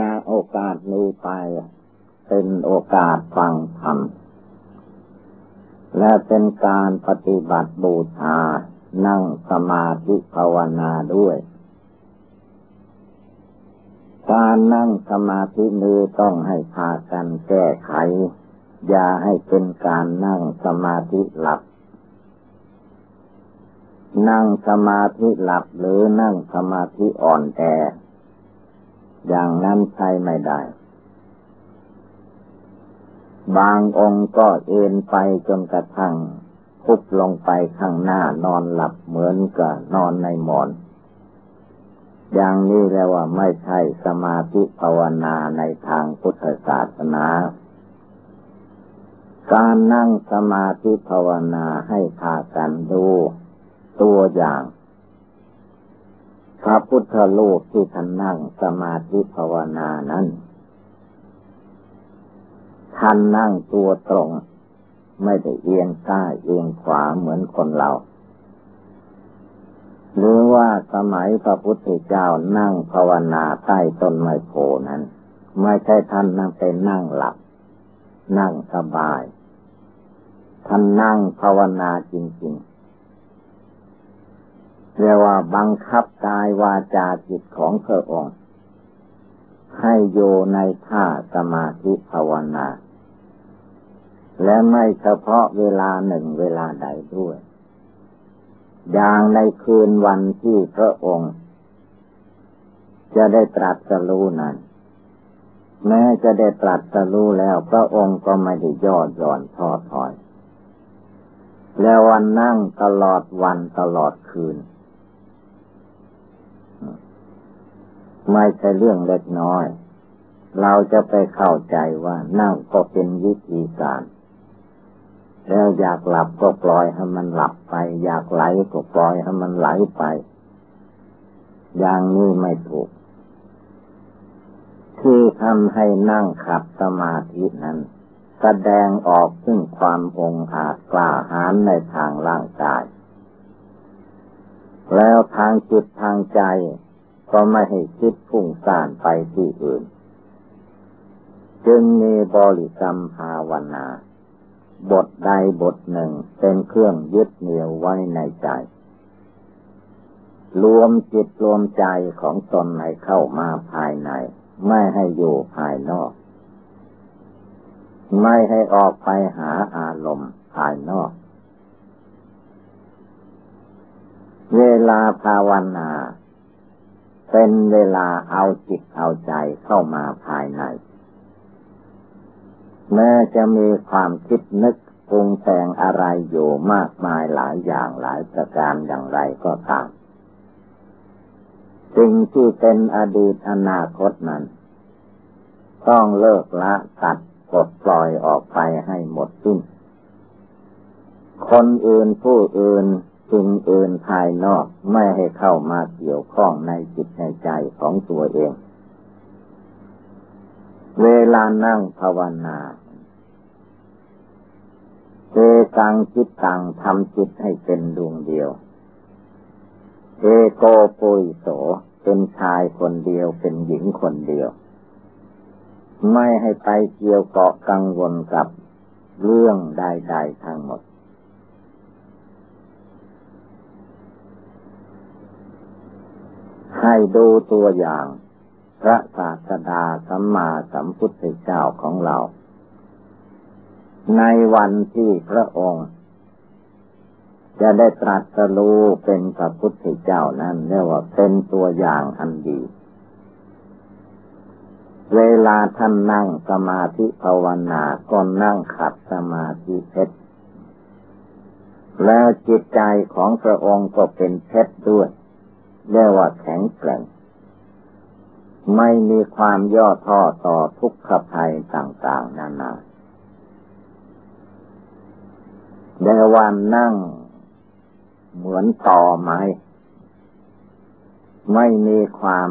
ณโอกาสนี้ไปเป็นโอกาสฟังธรรม และเป็นการปฏิบัติบูชา นั่งสมาธิภาวนาด้วย การนั่งสมาธินี้ต้องให้พากันแก้ไข อย่าให้เป็นการนั่งสมาธิหลับ นั่งสมาธิหลับหรือนั่งสมาธิอ่อนแอ อย่างนั้นใช้ไม่ได้ บางองค์ก็เอ็นไปจนกระทั่งพุบลงไปข้างหน้านอนหลับเหมือนกับนอนในหมอน อย่างนี้แล้ว่าไม่ใช่สมาธิภาวนาในทางพุทธศาสนาการนั่งสมาธิภาวนาให้พากันดูตัวอย่าง พระพุทธรูปที่ท่านนั่งสมาธิภาวนานั้น ท่านนั่งตัวตรง ไม่ได้เอียงซ้ายเอียงขวาเหมือนคนเรา หรือว่าสมัยพระพุทธเจ้านั่งภาวนาใต้ต้นไม้โพนั้น ไม่ใช่ท่านนั่งไปนั่งหลับ นั่งสบาย ท่านนั่งภาวนาจริง ๆ เรียกว่าบังคับกายวาจาจิตของพระองค์ ให้อยู่ในท่าสมาธิภาวนา และไม่เฉพาะเวลาหนึ่งเวลาใดด้วย อย่างในคืนวันที่พระองค์ จะได้ตรัสรู้นั้น แม้จะได้ตรัสรู้แล้วพระองค์ก็ไม่ได้ย่อหย่อนท้อถอย แล้ววันนั่งตลอดวันตลอดคืน ไม่ใช่เรื่องเล็กน้อย เราจะไปเข้าใจว่านั่งก็เป็นวิธีการแล้วอยากหลับก็ปล่อยให้มันหลับไป อยากไหลก็ปล่อยให้มันไหลไป อย่างนี้ไม่ถูก ที่ทำให้นั่งขับสมาธินั้น แสดงออกซึ่งความองอาจกล้าหาญในทางร่างกาย แล้วทางจิตทางใจ ก็ไม่ให้คิดพุ่งซ่านไปที่อื่น จึงมีบริกรรมภาวนา บทใดบทหนึ่งเป็นเครื่องยึดเหนี่ยวไว้ในใจ รวมจิตรวมใจของตนให้เข้ามาภายใน ไม่ให้อยู่ภายนอก ไม่ให้ออกไปหาอารมณ์ภายนอกเวลาภาวนา เป็นเวลาเอาจิตเอาใจเข้ามาภายใน แม้จะมีความคิดนึกปรุงแต่งอะไรอยู่มากมายหลายอย่างหลายประการอย่างไรก็ตาม สิ่งที่เป็นอดีตอนาคตนั้น ต้องเลิกละตัดปลดปล่อยออกไปให้หมดสิ้น คนอื่นผู้อื่น สิ่งอื่นภายนอกไม่ให้เข้ามาเกี่ยวข้องในจิตในใจของตัวเอง เวลานั่งภาวนาเอกังจิตตังทำจิตให้เป็นดวงเดียวเอโกปุยโสเป็นชายคนเดียวเป็นหญิงคนเดียว ไม่ให้ไปเกี่ยวเกาะกังวลกับเรื่องใดๆทั้งหมด ให้ดูตัวอย่าง พระศาสดาสัมมาสัมพุทธเจ้าของเรา ในวันที่พระองค์ จะได้ตรัสรู้เป็นพระพุทธเจ้านั้นเรียกว่าเป็นตัวอย่างอันดี เวลาท่านนั่งสมาธิภาวนาก็นั่งขัดสมาธิเพชรแล้วจิตใจของพระองค์ก็เป็นเพชรด้วย เรียกว่าแข็งแกร่ง ไม่มีความย่อท้อต่อทุกขภัยต่าง ๆ นานาเรียกว่านั่งเหมือนต่อไม้ ไม่มีความ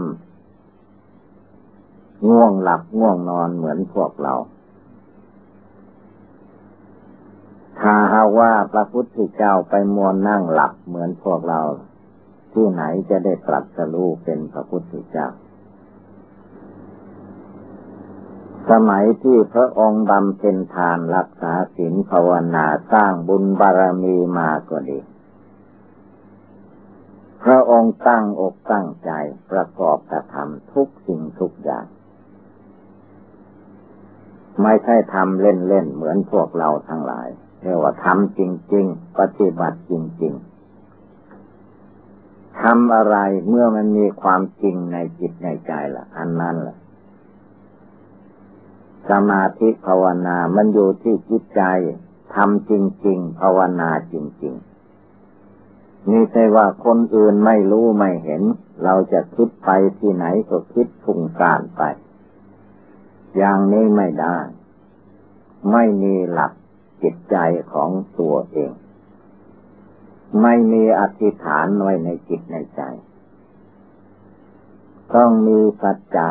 ง่วงหลับง่วงนอนเหมือนพวกเรา ถ้าหาว่าพระพุทธเจ้าไปมัวนั่งหลับเหมือนพวกเรา ที่ไหนจะได้ตรัสรู้เป็นพระพุทธเจ้า สมัยที่พระองค์บำเพ็ญทานรักษาศีลภาวนาสร้างบุญบารมีมาก็ดี พระองค์ตั้งอกตั้งใจประกอบกระทำทุกสิ่งทุกอย่างไม่ใช่ทำเล่นๆ เหมือนพวกเราทั้งหลายเรียกว่าทำจริง ๆ ปฏิบัติจริง ๆ ทำอะไรเมื่อมันมีความจริงในจิตในใจละอันนั้นละสมาธิภาวนามันอยู่ที่จิตใจทำจริง ๆ ภาวนาจริง ๆ นี่ใช่ว่าคนอื่นไม่รู้ไม่เห็น เราจะคิดไปที่ไหนก็คิดฟุ้งซ่านไป อย่างนี้ไม่ได้ ไม่มีหลักจิตใจของตัวเอง ไม่มีอธิษฐานไว้ในจิตในใจ ต้องมีสัจจะ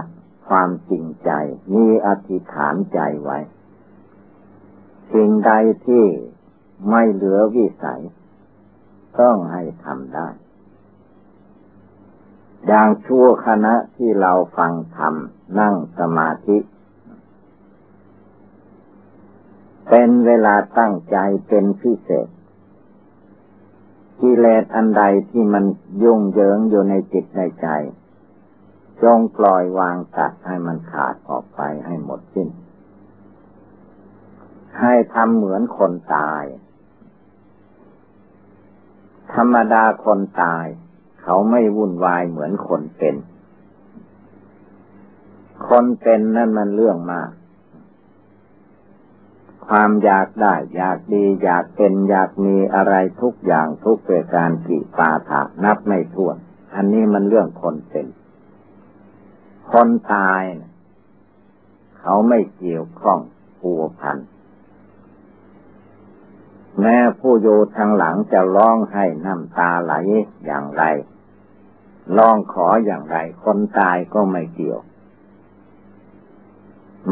ความจริงใจ มีอธิษฐานใจไว้ สิ่งใดที่ไม่เหลือวิสัย ต้องให้ทำได้ อย่างชั่วคณะที่เราฟังธรรมนั่งสมาธิ เป็นเวลาตั้งใจเป็นพิเศษ กิเลสอันใดที่มันยุ่งเหยิงอยู่ในจิตในใจ จงปล่อยวางตัดให้มันขาดออกไปให้หมดสิ้น ให้ทำเหมือนคนตาย ธรรมดาคนตาย เขาไม่วุ่นวายเหมือนคนเป็น คนเป็นนั่นมันเรื่องมาก ความอยากได้ อยากดี อยากเป็นอยากมีอะไรทุกอย่างทุกประการกี่ปาถานับไม่ถ้วน อันนี้มันเรื่องคนเป็น คนตายเขาไม่เกี่ยวข้องผัวพัน แม้ผู้อยู่ทางหลังจะร้องให้น้ำตาไหลอย่างไรร้องขออย่างไร คนตายก็ไม่เกี่ยว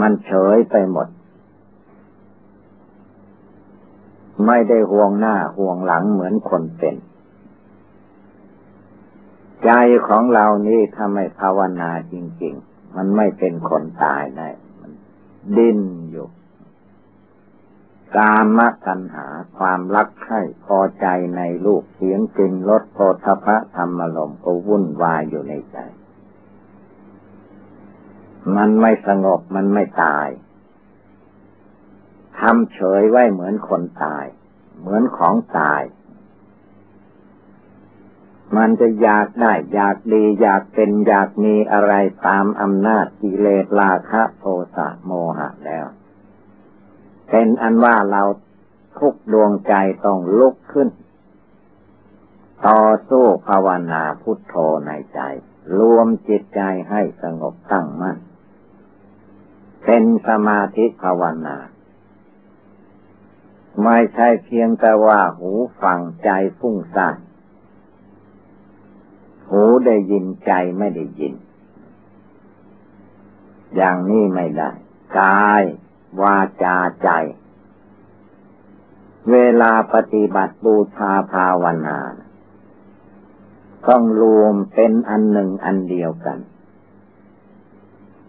มันเฉยไปหมด ไม่ได้ห่วงหน้าห่วงหลังเหมือนคนเป็น ใจของเรานี่ถ้าไม่ภาวนาจริง ๆ มันไม่เป็นคนตายได้มันดิ้นอยู่กามตัณหาความรักใคร่พอใจในรูปเสียงกลิ่นรสโพธพะธรรมลมก็วุ่นวายอยู่ในใจ มันไม่สงบมันไม่ตาย ทำเฉยไว้เหมือนคนตาย เหมือนของตาย มันจะอยากได้อยากดี อยากเป็นอยากมีอะไรตามอำนาจกิเลสราคะโทสะโมหะแล้ว เป็นอันว่าเราทุกดวงใจต้องลุกขึ้น ต่อสู้ภาวนาพุทโธในใจ รวมจิตใจให้สงบตั้งมั่นเป็นสมาธิภาวนา ไม่ใช่เพียงแต่ว่าหูฟังใจฟุ้งซ่านหูได้ยินใจไม่ได้ยิน อย่างนี้ไม่ได้กายวาจาใจ เวลาปฏิบัติบูชาภาวนา ต้องรวมเป็นอันหนึ่งอันเดียวกัน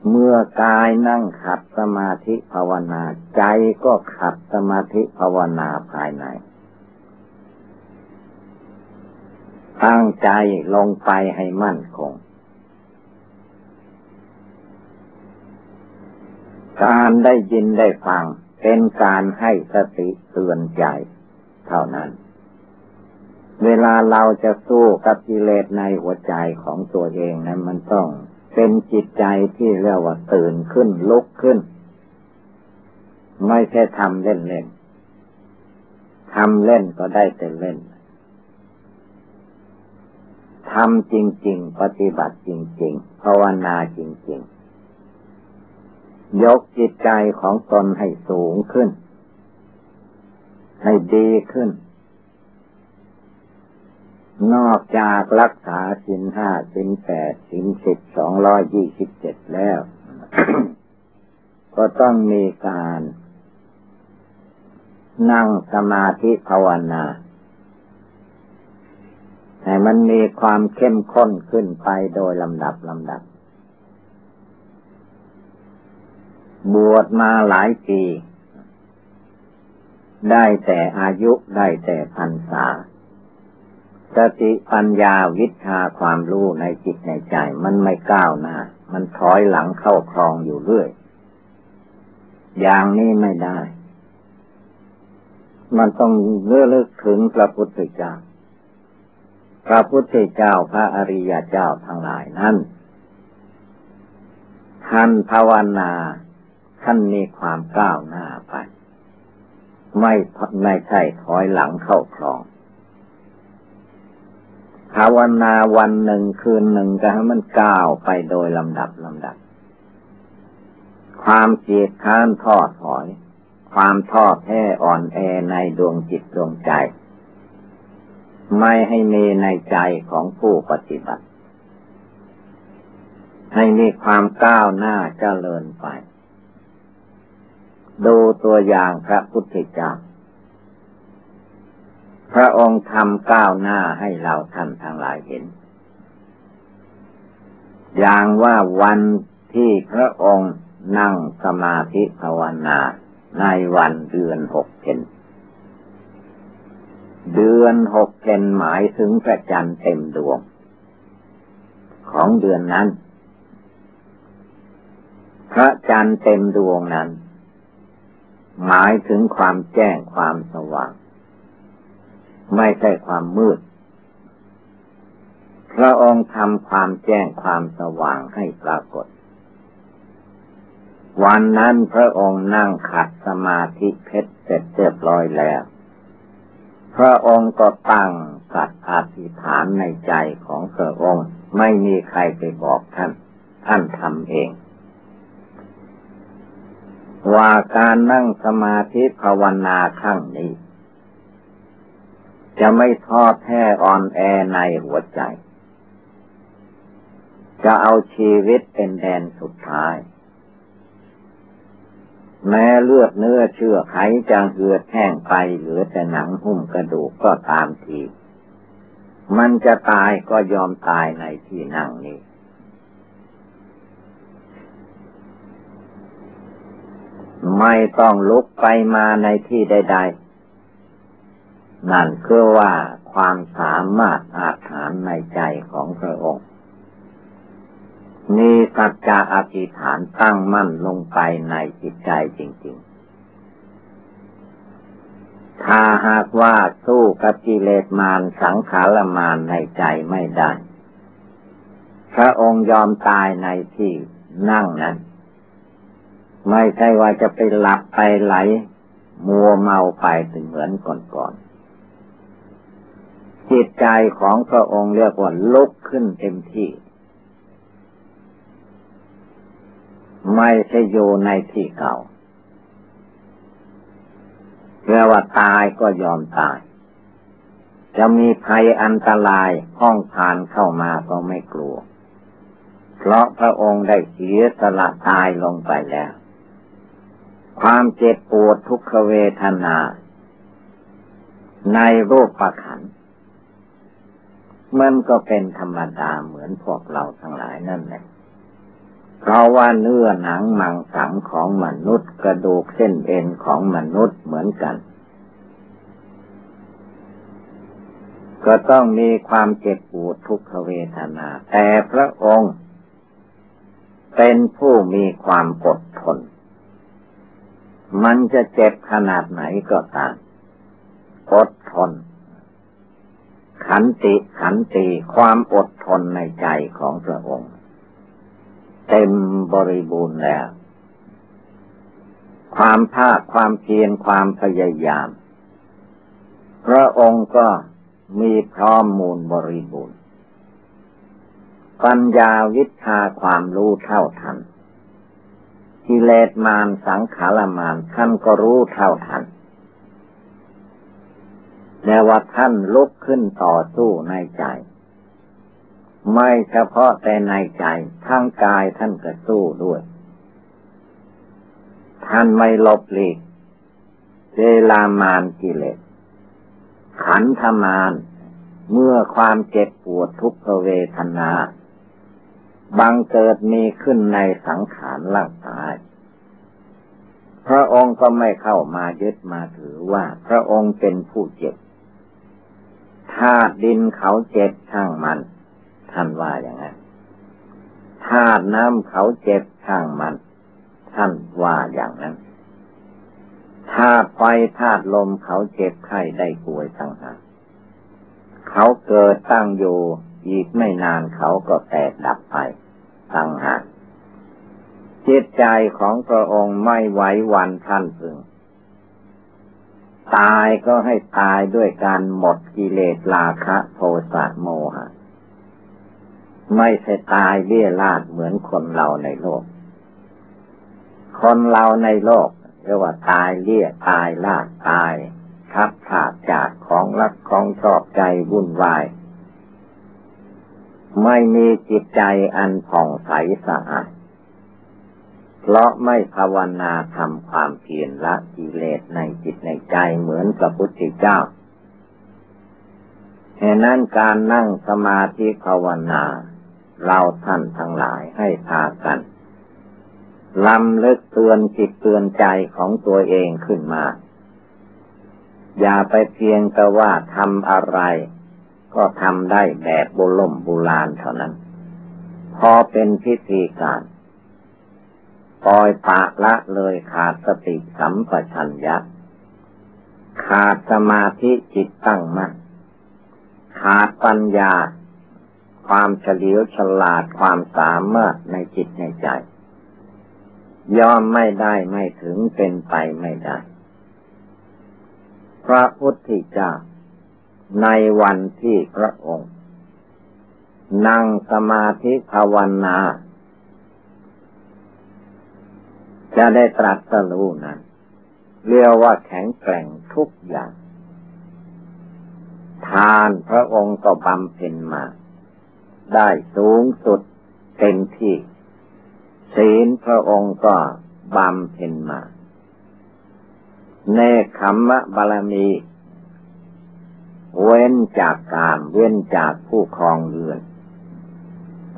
เมื่อกายนั่งขัดสมาธิภาวนา ใจก็ขัดสมาธิภาวนาภายใน ตั้งใจลงไปให้มั่นคง การได้ยินได้ฟังเป็นการให้สติเตือนใจ เท่านั้น เวลาเราจะสู้กับกิเลสในหัวใจของตัวเองนั้นมันต้อง เป็นจิตใจที่เรียกว่าตื่นขึ้นลุกขึ้น ไม่ใช่ทำเล่นๆทำเล่นก็ได้แต่เล่นทำจริง ๆ ปฏิบัติจริง ๆ ภาวนาจริง ๆ ยกจิตใจของตนให้สูงขึ้น ให้ดีขึ้น นอกจากรักษาสินห้าสินแปดสินสิบสองร้อยยี่สิบเจ็ดแล้ว ก็ต้องมีการ นั่งสมาธิภาวนาให้มันมีความเข้มข้นขึ้นไปโดยลำดับลำดับ บวชมาหลายปี ได้แต่อายุได้แต่พรรษา สติปัญญาวิชาความรู้ในจิตในใจ มันไม่ก้าวหน้า มันถอยหลังเข้าคลองอยู่เรื่อย อย่างนี้ไม่ได้ มันต้องเลื่อลึกถึงพระพุทธเจ้า พระพุทธเจ้าพระอริยเจ้าทั้งหลายนั้นท่านภาวนาท่านมีความก้าวหน้าไป ไม่ไม่ใช่ถอยหลังเข้าคลอง ภาวนาวันหนึ่งคืนหนึ่งก็ให้มันก้าวไปโดยลำดับลำดับ ความเกียดค้านทอดถอย ความทอดแท้อ่อนแอในดวงจิตดวงใจ ไม่ให้มีในใจของผู้ปฏิบัติ ให้มีความก้าวหน้าเจริญไป ดูตัวอย่างพระพุทธเจ้า พระองค์ทำก้าวหน้าให้เราท่านทั้งหลายเห็น อย่างว่าวันที่พระองค์นั่งสมาธิภาวนาในวันเดือนหกเพนเดือนหกเพนหมายถึงพระจันทร์เต็มดวง ของเดือนนั้น พระจันทร์เต็มดวงนั้น หมายถึงความแจ้งความสว่าง ไม่ใช่ความมืด พระองค์ทำความแจ้งความสว่างให้ปรากฏ วันนั้นพระองค์นั่งขัดสมาธิเพชรเสร็จเรียบร้อยแล้ว พระองค์ก็ตั้งสัตว์อธิษฐานในใจของพระองค์ไม่มีใครไปบอกท่าน ท่านทำเองว่าการนั่งสมาธิภาวนาครั้งนี้ จะไม่ทอดแท้อ่อนแอในหัวใจ จะเอาชีวิตเป็นแดนสุดท้าย แม้เลือดเนื้อเชื่อไขจะเหือดแห้งไปเหลือแต่หนังหุ้มกระดูกก็ตามที มันจะตายก็ยอมตายในที่นั่งนี้ไม่ต้องลุกไปมาในที่ใด ๆ นั่นคือว่าความสามารถอาถานในใจของพระองค์ มีสัจจะอธิษฐานตั้งมั่นลงไปในจิตใจจริง ๆ ถ้าหากว่าสู้กับกิเลสมารสังขารมารในใจไม่ได้ พระองค์ยอมตายในที่นั่งนั้น ไม่ใช่ว่าจะไปหลับไปไหล มัวเมาไปถึงเหมือนก่อน จิตใจของพระองค์เรียกว่าลุกขึ้นเต็มที่ ไม่ใช่อยู่ในที่เก่าเรียกว่าตายก็ยอมตาย จะมีภัยอันตรายห้องผ่านเข้ามาก็ไม่กลัว เพราะพระองค์ได้เสียสละตายลงไปแล้ว ความเจ็บปวดทุกขเวทนา ในรูปประขัน มันก็เป็นธรรมดาเหมือนพวกเราทั้งหลายนั่นแหละ เพราะว่าเนื้อหนังมังสังของมนุษย์กระดูกเส้นเอ็นของมนุษย์เหมือนกัน ก็ต้องมีความเจ็บปวดทุกขเวทนา แต่พระองค์ เป็นผู้มีความอดทน มันจะเจ็บขนาดไหนก็ตามอดทน ขันติขันติความอดทนในใจของพระองค์ เต็มบริบูรณ์แล้ว ความภาคความเพียรความพยายาม พระองค์ก็มีพร้อมมูลบริบูรณ์ ปัญญาวิชาความรู้เท่าทันกิเลสมารสังขารมารท่านก็รู้เท่าทัน แต่ว่าท่านลุกขึ้นต่อสู้ในใจ ไม่เฉพาะแต่ในใจทั้งกายท่านก็สู้ด้วย ท่านไม่ลบหลีกเวลามานกิเลสขันธมาน เมื่อความเจ็บปวดทุกขเวทนาบังเกิดมีขึ้นในสังขารร่างกาย พระองค์ก็ไม่เข้ามายึดมาถือว่า พระองค์เป็นผู้เจ็บ ธาตุดินเขาเจ็บช่างมัน ท่านว่าอย่างนั้นธาตุน้ำเขาเจ็บช่างมัน ท่านว่าอย่างนั้นธาตุไฟธาตุลมเขาเจ็บไข้ได้ป่วยต่างหากเขาเกิดตั้งอยู่อีกไม่นานเขาก็แตกดับไปต่างหากจิตใจของพระองค์ไม่ไหววันท่านพึง ตายก็ให้ตายด้วยการหมดกิเลสราคะโทสะโมหะ ไม่ใช่ตายเบี้ยลาดเหมือนคนเราในโลก คนเราในโลกเรียกว่าตายเลี่ยตายลาดตายทับขาดจากของรักของชอบใจวุ่นวาย ไม่มีจิตใจอันผ่องใสสะอาด เพราะไม่ภาวนาทำความเพียรละกิเลสในจิตในใจเหมือนพระพุทธเจ้าเหตุนั้นการนั่งสมาธิภาวนา เราท่านทั้งหลายให้พากันลำลึกเตือนจิตเตือนใจของตัวเองขึ้นมา อย่าไปเพียงแต่ว่าทำอะไร ก็ทำได้แบบโบรมโบราณเท่านั้น พอเป็นพิธีการ ปล่อยปากละเลยขาดสติสัมปชัญญะ ขาดสมาธิจิตตั้งมั่นขาดปัญญา ความเฉลียวฉลาดความสามารถในจิตในใจ ย่อมไม่ได้ไม่ถึงเป็นไปไม่ได้ พระพุทธเจ้าในวันที่พระองค์ นั่งสมาธิภาวนา จะได้ตรัสรู้นั้นเรียกว่าแข็งแกร่งทุกอย่าง ทานพระองค์ก็บำเพ็ญมา ได้สูงสุดเต็มที่ศีลพระองค์ก็บำเพ็ญมาเนคขมมะบาลมี เว้นจากกามเว้นจากผู้ครองเรือน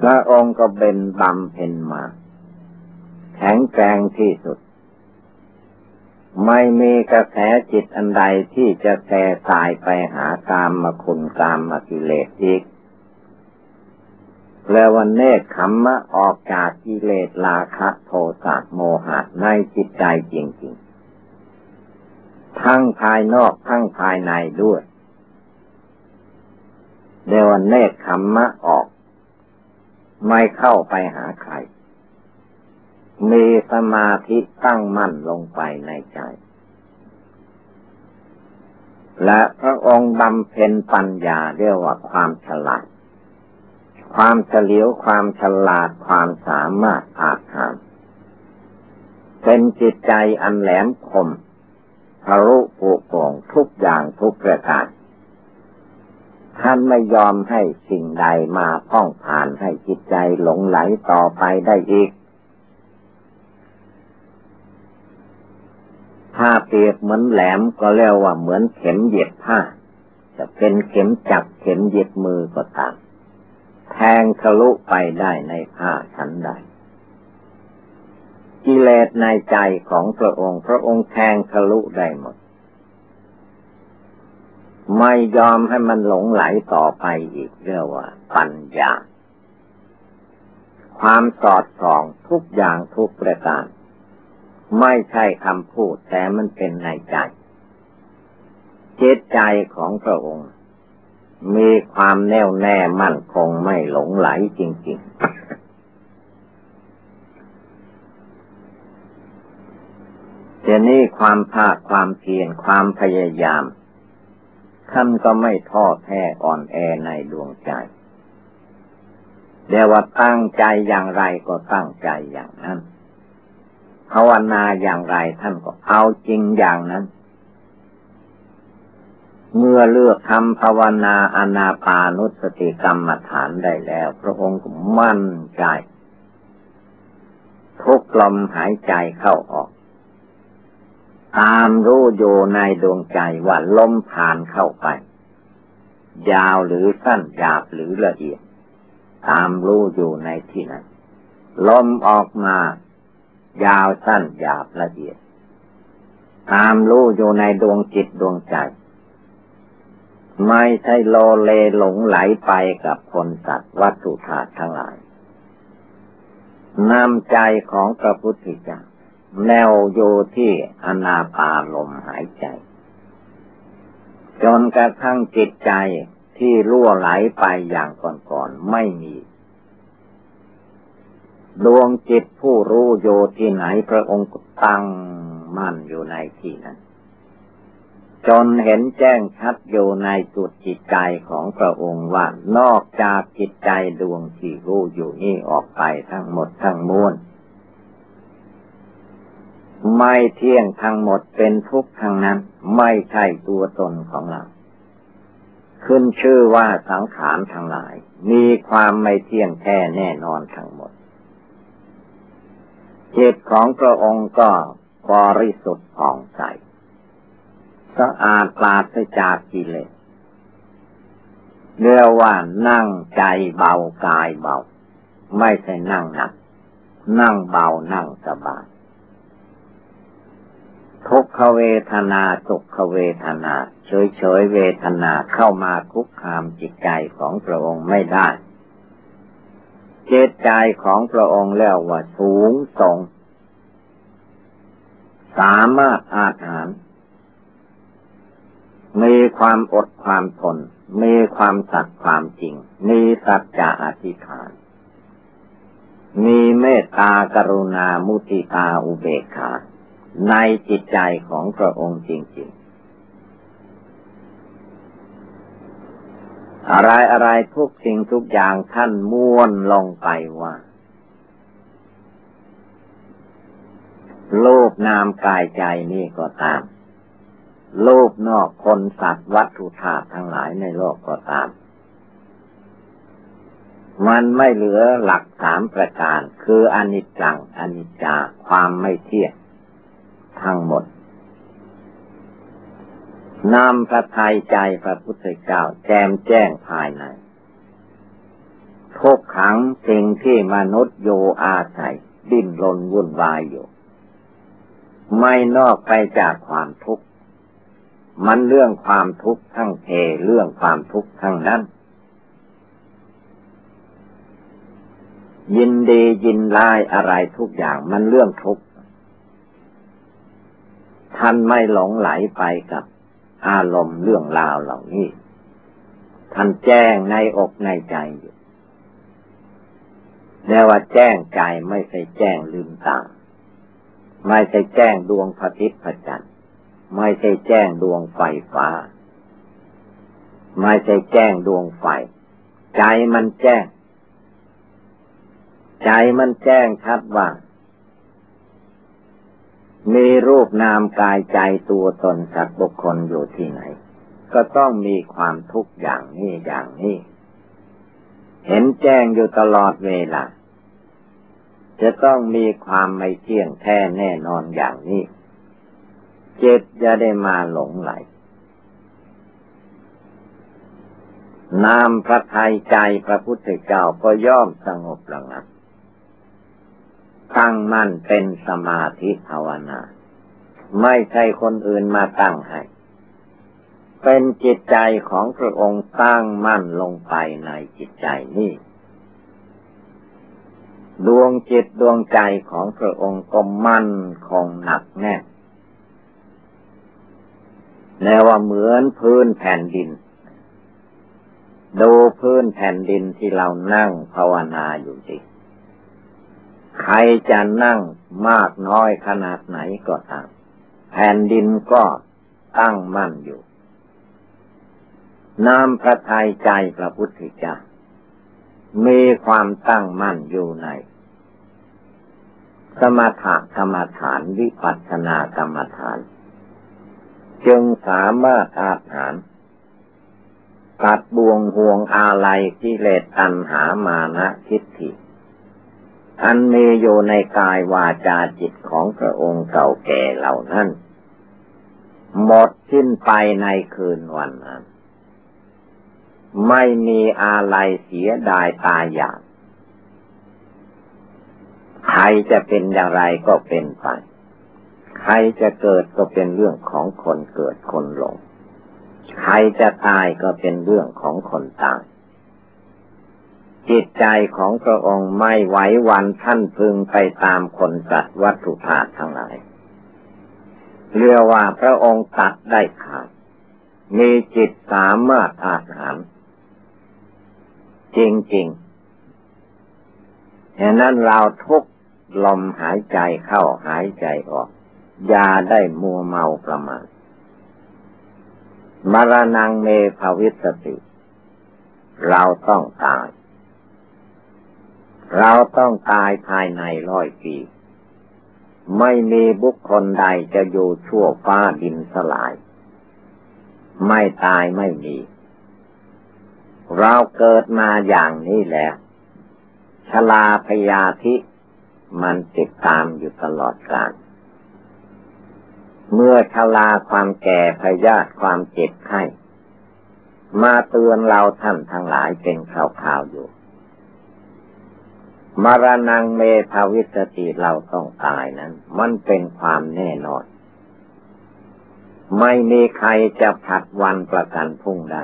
พระองค์ก็เป็นบำเพ็ญมา แข็งแกร่งที่สุด ไม่มีกระแสจิตอันใดที่จะแส่สายไปหากามมาคุณกามมากิเลสอีกแล้ววันเนคขมมะออกจากกิเลสราคะโทสะโมหะในจิตใจจริงๆ ทั้งภายนอกทั้งภายในด้วยเดวันเนคขมมะออก ไม่เข้าไปหาใคร มีสมาธิตั้งมั่นลงไปในใจ และพระองค์บำเพ็ญปัญญาเรียกว่าความฉลาด ความเฉลียวความฉลาดความสามารถอาจหารเป็นจิตใจอันแหลมคมทะลุปูโป่งทุกอย่างทุกประการท่านไม่ยอมให้สิ่งใดมาป้องผ่านให้จิตใจหลงไหลต่อไปได้อีก ถ้าเปรียบเหมือนแหลมก็เรียกว่าเหมือนเข็มเย็บผ้า จะเป็นเข็มจับเข็มเย็บมือก็ตาม แทงทะลุไปได้ในผ้าชั้นใดกิเลสในใจของพระองค์ พระองค์แทงทะลุได้หมด ไม่ยอมให้มันหลงไหลต่อไปอีกเรียกว่า ปัญญา ความสอดส่องทุกอย่างทุกประการ ไม่ใช่คำพูดแต่มันเป็นในใจจิตใจของพระองค์ มีความแน่วแน่มั่นคงไม่หลงไหลจริง ๆ เจนี้ความภาคความเพียรความพยายามท่านก็ไม่ท้อแท้อ่อนแอในดวงใจเดี๋ยวว่าตั้งใจอย่างไรก็ตั้งใจอย่างนั้น ภาวนาอย่างไรท่านก็เอาจริงอย่างนั้น เมื่อเลือกทำภาวนาอนาปานุสติกรรมฐานได้แล้ว พระองค์ก็มั่นใจ ทุกลมหายใจเข้าออก ตามรู้อยู่ในดวงใจว่าลมผ่านเข้าไป ยาวหรือสั้นหยาบหรือละเอียด ตามรู้อยู่ในที่นั้นลมออกมา ยาวสั้นหยาบละเอียด ตามรู้อยู่ในดวงจิตดวงใจ ไม่ใช่โลเลหลงไหลไปกับคนสัตว์วัตถุธาตุทั้งหลายนำใจของพระพุทธเจ้าแนวโยที่อนาปาลมหายใจ จนกระทั่งจิตใจที่ล่วไหลไปอย่างก่อนๆไม่มี ดวงจิตผู้รู้โยที่ไหนพระองค์ตั้งมั่นอยู่ในที่นั้น จนเห็นแจ้งชัดอยู่ในจุดจิตใจของพระองค์ว่านอกจากจิตใจดวงที่รู้อยู่นี่ออกไปทั้งหมดทั้งมวลไม่เที่ยงทั้งหมดเป็นทุกข์ทั้งนั้น ไม่ใช่ตัวตนของเรา ขึ้นชื่อว่าสังขารทั้งหลาย มีความไม่เที่ยงแท้แน่นอนทั้งหมด จิตของพระองค์ก็บริสุทธิ์ผ่องใสสะอาดปราศจากกิเลสเรียกว่านั่งใจเบากายเบา ไม่ใช่นั่งหนัก นั่งเบานั่งสบายทุกขเวทนาสุขเวทนา เฉยเฉยเวทนาเข้ามาคุกคามจิตใจของพระองค์ไม่ได้ จิตใจของพระองค์แล้วว่าสูงส่ง สามารถอาหาร มีความอดความทน มีความสัตย์ความจริง มีสัจจะอธิษฐาน มีเมตตากรุณามุติตาอุเบกขา ในจิตใจของพระองค์จริงๆ อะไรอะไรทุกสิ่งทุกอย่างท่านม้วนลงไปว่าโลกนามกายใจนี่ก็ตาม โลกนอกคนสัตว์วัตถุธาตุทั้งหลายในโลกก็ตาม มันไม่เหลือหลักสามประการ คืออนิจจังอนิจจาความไม่เที่ยงทั้งหมด นำพระทัยใจพระพุทธเจ้าแจมแจ้งภายในทุกขังสิ่งที่มนุษย์โยอาศัย ดิ้นรนวุ่นวายอยู่ ไม่นอกไปจากความทุกข์ มันเรื่องความทุกข์ทั้งเทเรื่องความทุกข์ทั้งนั้น ยินดียินร้ายอะไรทุกอย่างมันเรื่องทุกข์ท่านไม่หลงไหลไปกับ อารมณ์เรื่องราวเหล่านี้ ท่านแจ้งในอกในใจอยู่แม้ว่าแจ้งใจไม่ใช่แจ้งลืมตาไม่ใช่แจ้งดวงพระทิตย์พระจันทร์ไม่ใช่แจ้งดวงไฟฟ้า ไม่ใช่แจ้งดวงไฟ ใจมันแจ้ง ใจมันแจ้งชัดว่า มีรูปนามกายใจตัวตนสัตว์บุคคลอยู่ที่ไหน ก็ต้องมีความทุกข์อย่างนี้อย่างนี้ เห็นแจ้งอยู่ตลอดเวลา จะต้องมีความไม่เที่ยงแท้แน่นอนอย่างนี้ เจ็บจะได้มาหลงไหล นามพระทัยใจพระพุทธเจ้าก็ย่อมสงบระงับ ตั้งมั่นเป็นสมาธิภาวนา ไม่ใช่คนอื่นมาตั้งให้ เป็นจิตใจของพระองค์ตั้งมั่นลงไปในจิตใจนี้ดวงจิตดวงใจของพระองค์ก็มั่นคงหนักแน่นแนว่าเหมือนพื้นแผ่นดิน ดูพื้นแผ่นดินที่เรานั่งภาวนาอยู่สิ ใครจะนั่งมากน้อยขนาดไหนก็ตามแผ่นดินก็ตั้งมั่นอยู่ น้ำพระทัยใจพระพุทธเจ้ามีความตั้งมั่นอยู่ใน สมถะกรรมฐานวิปัสสนากรรมฐาน จึงสามารถอาหารตัดบวงห่วงอาลัยกิเลสตัณหามานะทิฏฐิ อันมีอยู่ในกายวาจาจิตของพระองค์เก่าแก่เหล่านั้น หมดสิ้นไปในคืนวันนั้น ไม่มีอะไรเสียดายตายอยากใครจะเป็นอย่างไรก็เป็นไป ใครจะเกิดก็เป็นเรื่องของคนเกิดคนหลง ใครจะตายก็เป็นเรื่องของคนตาย จิตใจของพระองค์ไม่ไหววันท่านพึงไปตามคนสัตว์วัตถุธาตุทั้งหลายเรียกว่าพระองค์ตัดได้ขาดมีจิตสามารถอาหาร จริงๆฉะนั้นเราทุกลมหายใจเข้าหายใจออก อย่าได้มัวเมาประมาทมรณงเมภวิสติ เราต้องตาย เราต้องตายภายในร้อยปี ไม่มีบุคคลใดจะอยู่ชั่วฟ้าดินสลาย ไม่ตายไม่มี เราเกิดมาอย่างนี้แหละชลาพยาธิมันติดตามอยู่ตลอดกาลเมื่อชลาความแก่พยาธิความเจ็บไข้ มาเตือนเราท่านทั้งหลายเป็นข่าวๆอยู่ มรณงเมภาวิสติเราต้องตายนั้น มันเป็นความแน่นอน ไม่มีใครจะผัดวันประกันพุ่งได้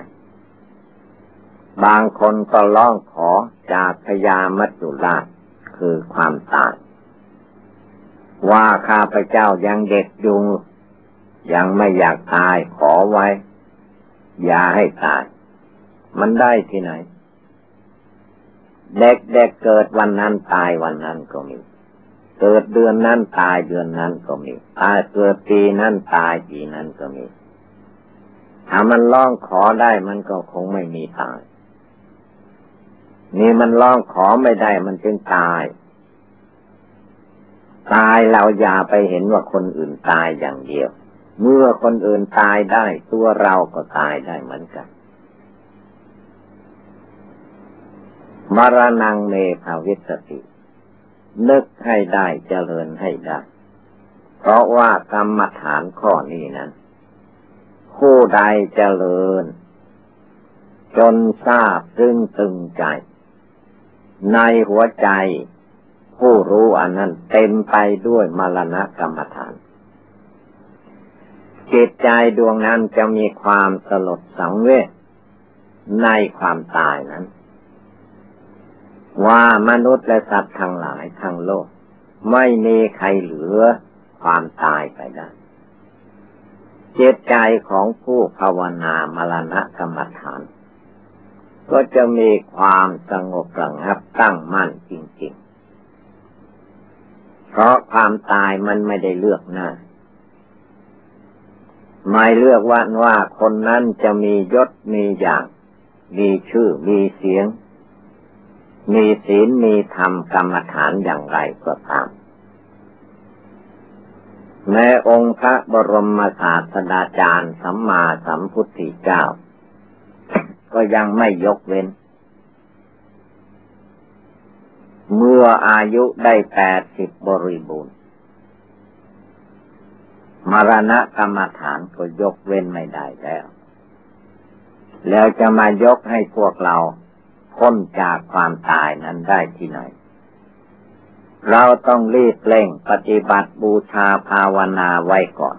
บางคนก็ร้องขอจากพญามัจจุราชคือความตาย ว่าข้าพเจ้ายังเด็กอยู่ยังไม่อยากตายขอไว้ อย่าให้ตาย มันได้ที่ไหน เด็กเด็กเกิดวันนั้นตายวันนั้นก็มี เกิดเดือนนั้นตายเดือนนั้นก็มี ตายเกิดปีนั้นตายปีนั้นก็มี ถ้ามันร้องขอได้มันก็คงไม่มีตาย นี่มันร้องขอไม่ได้มันจึงตาย ตายเราอย่าไปเห็นว่าคนอื่นตายอย่างเดียว เมื่อคนอื่นตายได้ตัวเราก็ตายได้เหมือนกัน มรณงเมภาวิสติ นึกให้ได้เจริญให้ได้ เพราะว่ากรรมฐานข้อนี้นั้น ผู้ใดเจริญ จนทราบซึ่งตึงใจ ในหัวใจ ผู้รู้อันนั้นเต็มไปด้วยมรณะกรรมฐานจิตใจดวงนั้นจะมีความสลดสังเวชในความตายนั้น ว่ามนุษย์และสัตว์ทั้งหลายทั้งโลก ไม่มีใครเหลือความตายไปได้เจตใจของผู้ภาวนามรณะกรรมฐาน ก็จะมีความสงบระงับตั้งมั่นจริง ๆ เพราะความตายมันไม่ได้เลือกหน้าไม่เลือกว่าว่าคนนั้นจะมียศมีอย่าง มีชื่อมีเสียง มีศีลมีธรรมกรรมฐานอย่างไรก็ตามแม้องค์พระบรมศาสดาจารย์สัมมาสัมพุทธเจ้า ก็ยังไม่ยกเว้น เมื่ออายุได้แปดสิบบริบูรณ์มรณะกรรมฐานก็ยกเว้นไม่ได้แล้ว แล้วจะมายกให้พวกเรา พ้นจากความตายนั้นได้ที่ไหน เราต้องรีบเร่งปฏิบัติบูชาภาวนาไว้ก่อน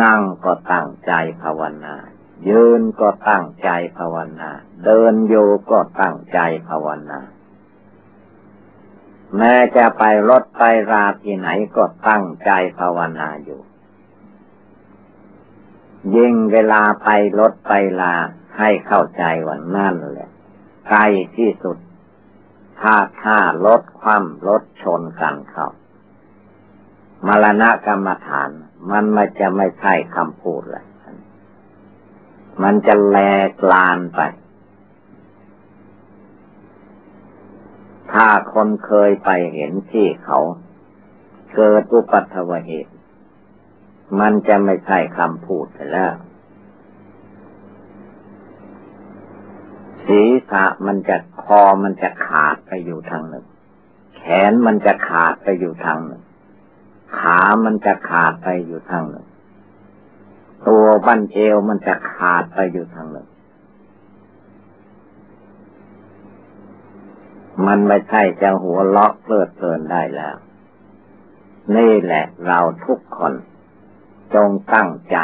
นั่งก็ตั้งใจภาวนา ยืนก็ตั้งใจภาวนา เดินโยก็ตั้งใจภาวนา แม้จะไปรถไปราที่ไหนก็ตั้งใจภาวนาอยู่ยิ่งเวลาไปรถไปลา ให้เข้าใจว่านั่นแหละใกล้ที่สุด ถ้าถ้าลดความลดชนกันเขามรณะกรรมฐาน มันไม่จะไม่ใช่คำพูดเลยมันจะแลกลานไป ถ้าคนเคยไปเห็นที่เขา เกิดอุปัตวเหตุ มันจะไม่ใช่คำพูดแล้ว ศีรษะมันจะคอมันจะขาดไปอยู่ทางหนึ่ง แขนมันจะขาดไปอยู่ทางหนึ่ง ขามันจะขาดไปอยู่ทางหนึ่ง ตัวบั้นเอวมันจะขาดไปอยู่ทางหนึ่ง มันไม่ใช่จะหัวเลาะเพลิดเพลินได้แล้ว นี่แหละเราทุกคนจงตั้งใจ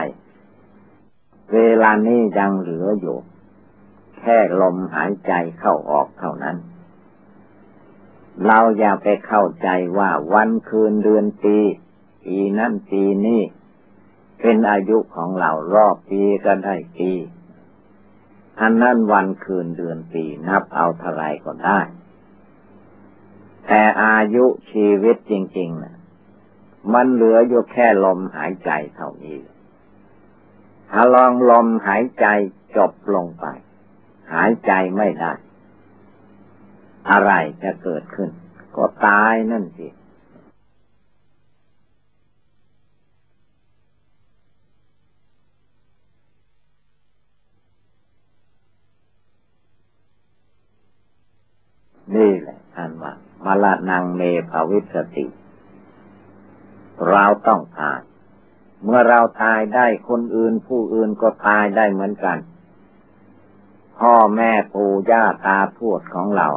เวลานี้ยังเหลืออยู่ แค่ลมหายใจเข้าออกเท่านั้น เราอย่าไปเข้าใจว่าวันคืนเดือนปีปีนั้นปีนี้เป็นอายุของเรารอบปีก็ได้ปีอันนั้นวันคืนเดือนปีนับเอาเท่าไรก็ได้ แต่อายุชีวิตจริงๆนะมันเหลืออยู่แค่ลมหายใจเท่านี้ถ้าลองลมหายใจจบลงไป หายใจไม่ได้ อะไรจะเกิดขึ้น ก็ตายนั่นสินี่แหละท่านว่ามรณงเมภวิสติ เราต้องตาย เมื่อเราตายได้คนอื่นผู้อื่นก็ตายได้เหมือนกัน พ่อแม่ปู่ย่าตาทวดของเรา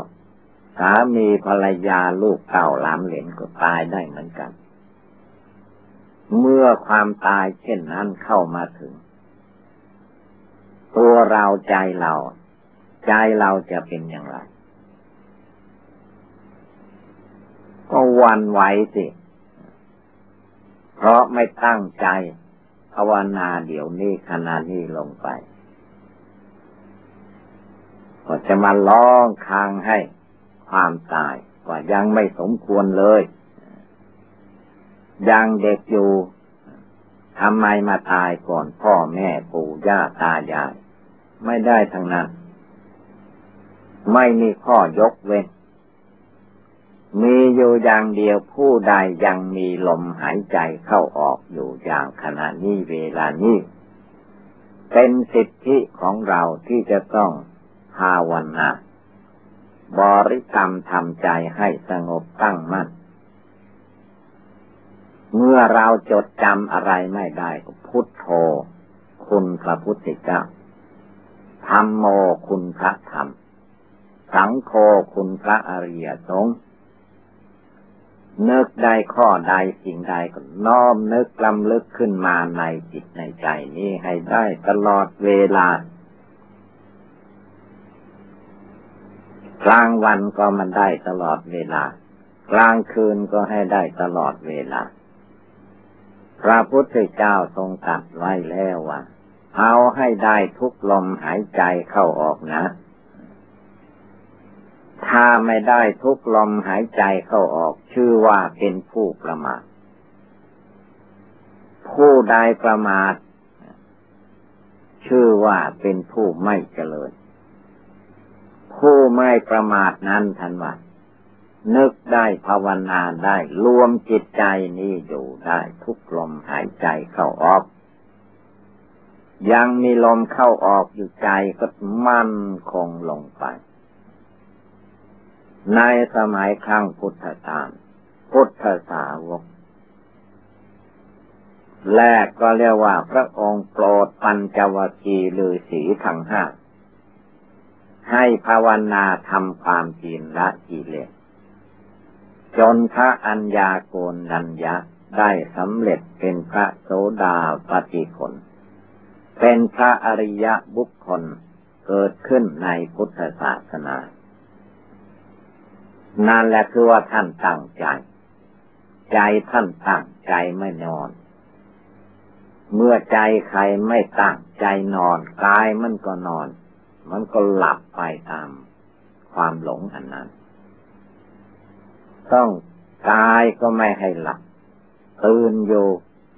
สามีภรรยาลูกเต่าหลามเหลนก็ตายได้เหมือนกัน เมื่อความตายเช่นนั้นเข้ามาถึง ตัวเราใจเรา ใจเราจะเป็นอย่างไร ก็วันไหวสิ เพราะไม่ตั้งใจภาวนาเดี๋ยวนี้ขณะนี้ลงไป ก็จะมาร้องคางให้ความตายว่ายังไม่สมควรเลย ยังเด็กอยู่ทำไมมาตายก่อนพ่อแม่ปู่ย่าตายาย ไม่ได้ทั้งนั้น ไม่มีข้อยกเว้น มีอยู่อย่างเดียวผู้ใดยังมีลมหายใจเข้าออกอยู่อย่างขณะนี้เวลานี้ เป็นสิทธิของเราที่จะต้อง ภาวนา บริกรรมทำใจให้สงบตั้งมั่น เมื่อเราจดจำอะไรไม่ได้ก็พุทโธ คุณพระพุทธเจ้าธรรมโมคุณพระธรรม สังโฆคุณพระอริยสงฆ์นึกได้ข้อใดสิ่งใดก็น้อมนึกลำลึกขึ้นมาในจิตในใจนี้ให้ได้ตลอดเวลา กลางวันก็มันได้ตลอดเวลา กลางคืนก็ให้ได้ตลอดเวลา พระพุทธเจ้าทรงตัดไว้แล้วว่า เอาให้ได้ทุกลมหายใจเข้าออกนะ ถ้าไม่ได้ทุกลมหายใจเข้าออก ชื่อว่าเป็นผู้ประมาท ผู้ใดประมาท ชื่อว่าเป็นผู้ไม่เจริญ ผู้ไม่ประมาทนั้นทันว่านึกได้ภาวนาได้รวมจิตใจนี้อยู่ได้ทุกลมหายใจเข้าออก ยังมีลมเข้าออกอยู่ใจก็มั่นคงลงไป ในสมัยครั้งพุทธกาลพุทธสาวก แรกก็เรียกว่าพระองค์โปรดปัญจวคีลือสีทั้งห้า ให้ภาวนาทำความเพียรละกิเลสจนพระอัญญาโกณัญญะได้สำเร็จเป็นพระโสดาปฏิผลเป็นพระอริยบุคคลเกิดขึ้นในพุทธศาสนา นั่นแหละคือว่าท่านตั้งใจ ใจท่านตั้งใจไม่นอน เมื่อใจใครไม่ตั้งใจนอนกายมันก็นอน มันก็หลับไปตามความหลงอันนั้น ต้องกายก็ไม่ให้หลับ ตื่นอยู่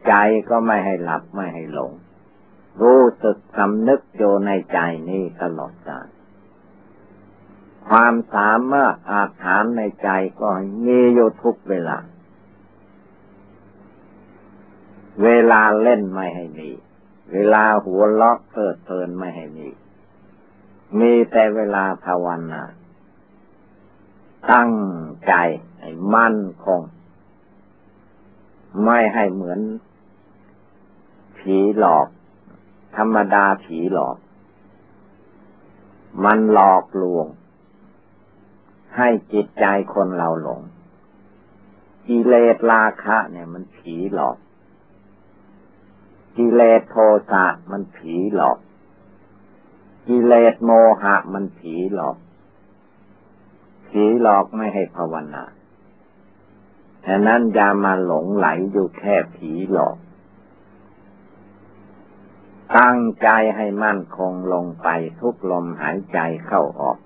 ใจก็ไม่ให้หลับไม่ให้หลง รู้สึกสำนึกอยู่ในใจนี้ตลอดกาลความสามารถอาถานในใจก็มีอยู่ทุกเวลา เวลาเล่นไม่ให้มี เวลาหัวล็อกเพิดเพลินไม่ให้มี มีแต่เวลาภาวนา ตั้งใจให้มั่นคง ไม่ให้เหมือน ผีหลอก ธรรมดาผีหลอก มันหลอกลวง ให้จิตใจคนเราหลงกิเลสราคะ เนี่ยมันผีหลอก กิเลสโทสะมันผีหลอก กิเลสโมหะมันผีหลอก ผีหลอกไม่ให้ภาวนาฉะนั้นอย่ามาหลงไหลอยู่แค่ผีหลอก ตั้งใจให้มั่นคงลงไปทุกลมหายใจเข้าออก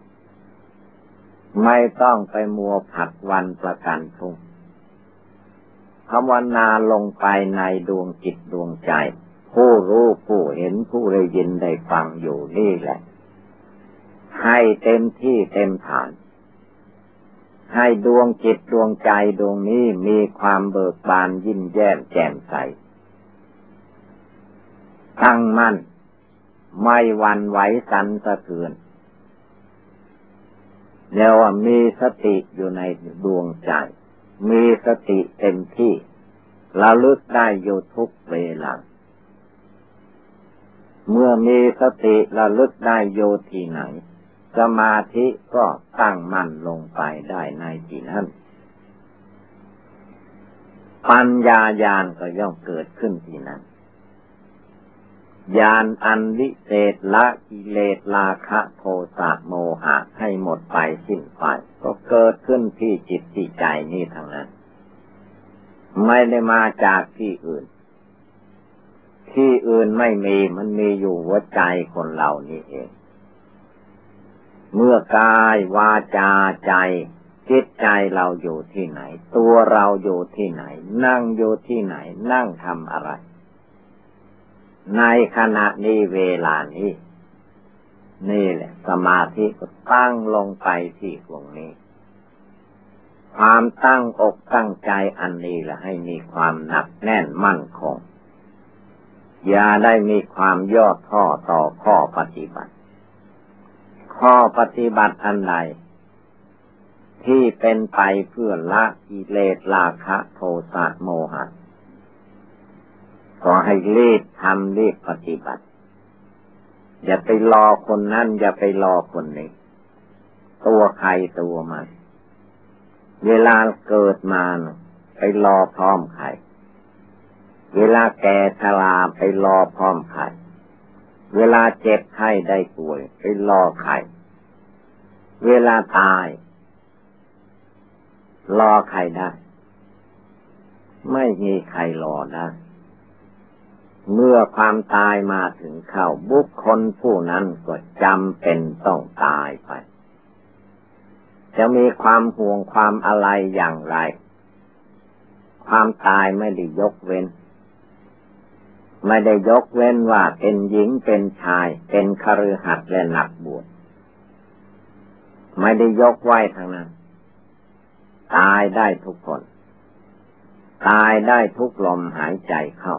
ไม่ต้องไปมัวผัดวันประกันทุกภาวนาลงไปในดวงจิตดวงใจ ผู้รู้ผู้เห็นผู้ได้ยินได้ฟังอยู่นี่แหละ ให้เต็มที่เต็มฐาน ให้ดวงจิตดวงใจดวงนี้มีความเบิกบานยิ้มแย้มแจ่มใส ตั้งมั่น ไม่วันไหวสันสะเทือนเรียวมีสติอยู่ในดวงใจ มีสติเต็มที่ระลึกได้อยู่ทุกเวลา เมื่อมีสติระลึกได้โยที่ไหน สมาธิก็ตั้งมั่นลงไปได้ในที่นั้น ปัญญาญาณก็ย่อมเกิดขึ้นที่นั้นญาณอันวิเศษละกิเลสราคะโทสะโมหะให้หมดไปสิ้นไป ก็เกิดขึ้นที่จิตที่ใจนี้ทางนั้น ไม่ได้มาจากที่อื่น ที่อื่นไม่มีมันมีอยู่หัวใจคนเรานี่เอง เมื่อกายวาจาใจ จิตใจเราอยู่ที่ไหน ตัวเราอยู่ที่ไหน นั่งอยู่ที่ไหน นั่งทำอะไร ในขณะนี้เวลานี้ นี่แหละ สมาธิก็ตั้งลงไปที่ตรงนี้ความตั้งอกตั้งใจอันนี้แหละให้มีความหนักแน่นมั่นคง อย่าได้มีความย่อท้อต่อข้อปฏิบัติ ข้อปฏิบัติอันใดที่เป็นไปเพื่อละกิเลสราคะโทสะโมหะก็ให้รีบทำรีบปฏิบัติ อย่าไปรอคนนั้นอย่าไปรอคนนี้ ตัวใครตัวมัน เวลาเกิดมาไปรอพร้อมใคร เวลาแก่ชราไปรอพร้อมใครเวลาเจ็บไข้ได้ป่วย ไปรอใครเวลาตาย รอใครได้ ไม่มีใครรอได้เมื่อความตายมาถึงเข้าบุคคลผู้นั้นก็จำเป็นต้องตายไป จะมีความห่วงความอะไรอย่างไร ความตายไม่ได้ยกเว้น ไม่ได้ยกเว้นว่าเป็นหญิงเป็นชาย เป็นคฤหัสถ์และนักบวชไม่ได้ยกไว้ทางนั้น ตายได้ทุกคน ตายได้ทุกลมหายใจเข้า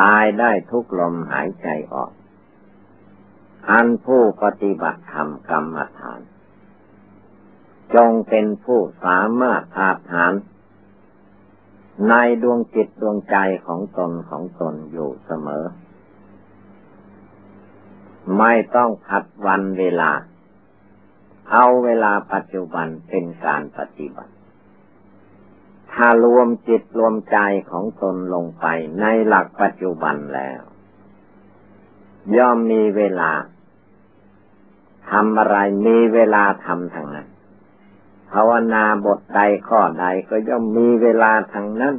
ตายได้ทุกลมหายใจออก อันผู้ปฏิบัติธรรมกรรมฐาน จงเป็นผู้สามารถอาถาน ในดวงจิตดวงใจของตนของตนอยู่เสมอ ไม่ต้องผัดวันเวลา เอาเวลาปัจจุบันเป็นการปฏิบัติ ถ้ารวมจิตรวมใจของตนลงไปในหลักปัจจุบันแล้ว ย่อมมีเวลาทำอะไรมีเวลาทำทางนั้น ภาวนาบทใดข้อใดก็ย่อมมีเวลาทางนั้น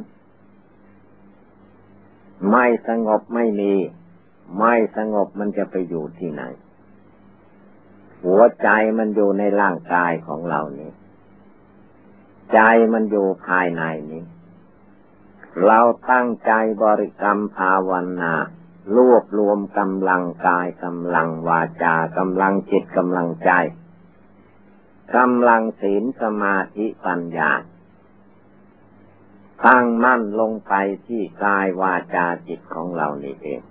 ไม่สงบไม่มี ไม่สงบมันจะไปอยู่ที่ไหน หัวใจมันอยู่ในร่างกายของเรานี้ ใจมันอยู่ภายในนี้ เราตั้งใจบริกรรมภาวนารวบรวมกำลังกายกำลังวาจากำลังจิตกำลังใจ กำลังศีลสมาธิปัญญา ตั้งมั่นลงไปที่กายวาจาจิตของเรานี่เอง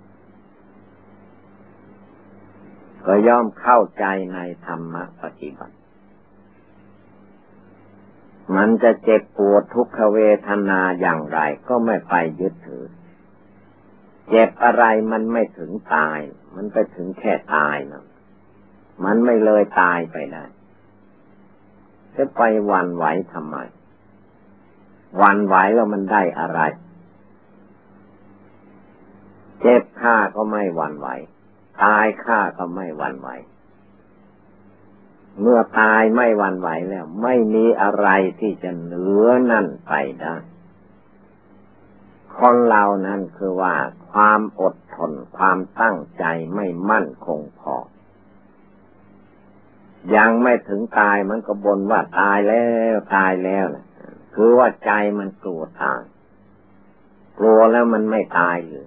ก็ย่อมเข้าใจในธรรมปฏิบัติ มันจะเจ็บปวดทุกขเวทนาอย่างไรก็ไม่ไปยึดถือ เจ็บอะไรมันไม่ถึงตาย มันไปถึงแค่ตายนะมันไม่เลยตายไปได้ จะไปวันไหวทำไมวันไหวแล้วมันได้อะไร เจ็บข้าก็ไม่หวั่นไหว ตายข้าก็ไม่หวั่นไหว เมื่อตายไม่หวั่นไหวแล้ว ไม่มีอะไรที่จะเหนือนั่นไปได้คนเรานั้นคือว่าความอดทนความตั้งใจไม่มั่นคง ยังไม่ถึงตายมันก็บ่นว่าตายแล้วตายแล้วนะคือว่าใจมันกลัวตายกลัวแล้วมันไม่ตายเลย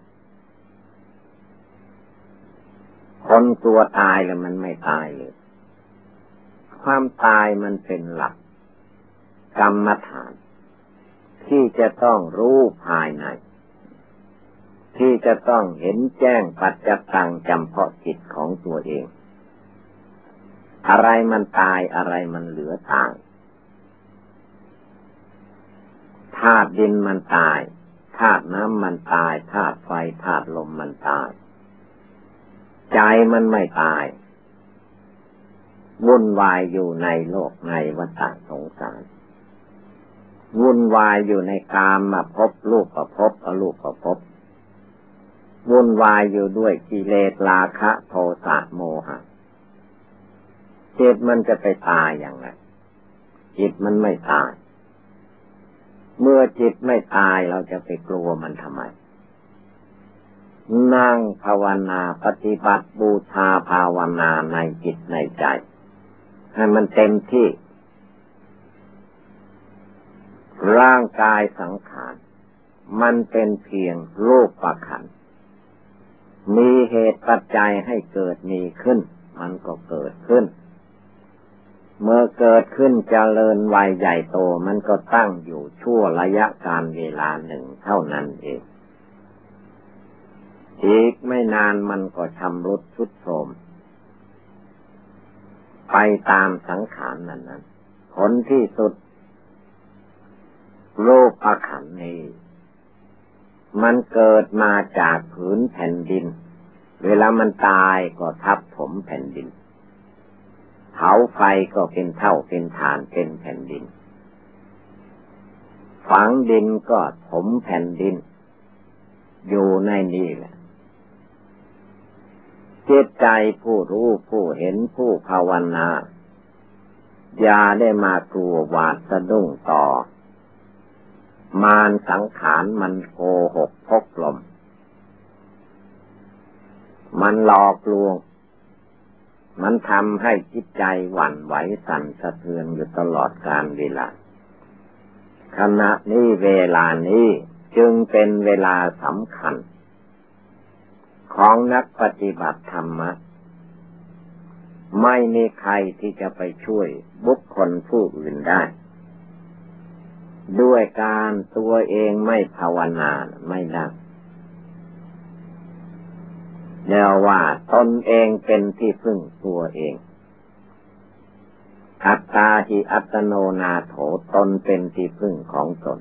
คนกลัวตายแล้วมันไม่ตายเลยความตายมันเป็นหลัก กรรมฐาน ที่จะต้องรู้ภายใน ที่จะต้องเห็นแจ้งปัจจตังจำเพาะจิตของตัวเอง อะไรมันตายอะไรมันเหลือตายธาตุดินมันตายธาตุน้ำมันตายธาตุไฟธาตุลมมันตาย ใจมันไม่ตาย วุ่นวายอยู่ในโลกในวัฏสงสาร วุ่นวายอยู่ในกามมาพบรูปประพบอรูปประพบวุ่นวายอยู่ด้วยกิเลสราคะ โทสะโมหะ จิตมันจะไปตายอย่างไรจิตมันไม่ตาย เมื่อจิตไม่ตายเราจะไปกลัวมันทำไม นั่งภาวนาปฏิบัติบูชาภาวนาในจิตในใจ ให้มันเต็มที่ ร่างกายสังขาร มันเป็นเพียงรูปประขัน มีเหตุปัจจัยให้เกิดมีขึ้น มันก็เกิดขึ้น เมื่อเกิดขึ้นจเจริญวัยใหญ่โตมันก็ตั้งอยู่ชั่วระยะการเวลาหนึ่งเท่านั้นเอง อีกไม่นานมันก็ชำรุดชุดโทมไปตามสังขารนนั้นนั้นผลที่สุด โลกประขันนี้ มันเกิดมาจากผืนแผ่นดิน เวลามันตายก็ทับถมแผ่นดินาไฟก็เป็นเท่าเป็นฐานเป็นแผ่นดิน ฝังดินก็ถมแผ่นดิน อยู่ในนี้แหละจิตใจผู้รู้ผู้เห็นผู้ภาวนาอย่าได้มากลัวหวาดสะดุ้งต่อ มารสังขารมันโกหกพกลม มันหลอกลวง มันทำให้จิตใจหวั่นไหวสั่นสะเทือนอยู่ตลอดการเวลา ขณะนี้เวลานี้จึงเป็นเวลาสำคัญ ของนักปฏิบัติธรรมะ ไม่มีใครที่จะไปช่วยบุคคลผู้อื่นได้ ด้วยการตัวเองไม่ภาวนาไม่ได้ เรียกว่าตนเองเป็นที่พึ่งตัวเอง อัตตาหิอัตโนนาโถตนเป็นที่พึ่งของตน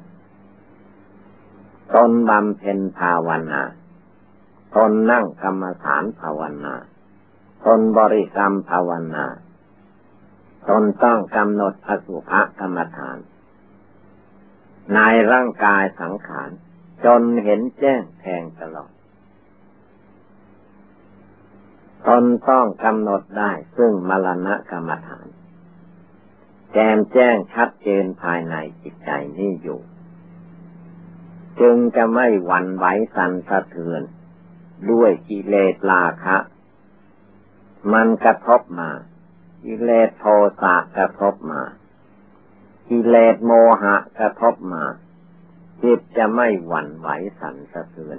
ตนบำเพ็ญภาวนา ตนนั่งกรรมฐานภาวนา ตนบริกรรมภาวนา ตนต้องกำหนดอสุภกรรมฐาน ในร่างกายสังขาร จนเห็นแจ้งแทงตลอด ตนต้องกำหนดได้ซึ่งมรณะกรรมฐาน แจมแจ้งชัดเจนภายในจิตใจนี้อยู่ จึงจะไม่หวั่นไหวสันสะเทือน ด้วยกิเลสราคะ มันกระทบมา กิเลสโทสะกระทบมา กิเลสโมหะกระทบมาจิตจะไม่หวั่นไหวสันสะเทือน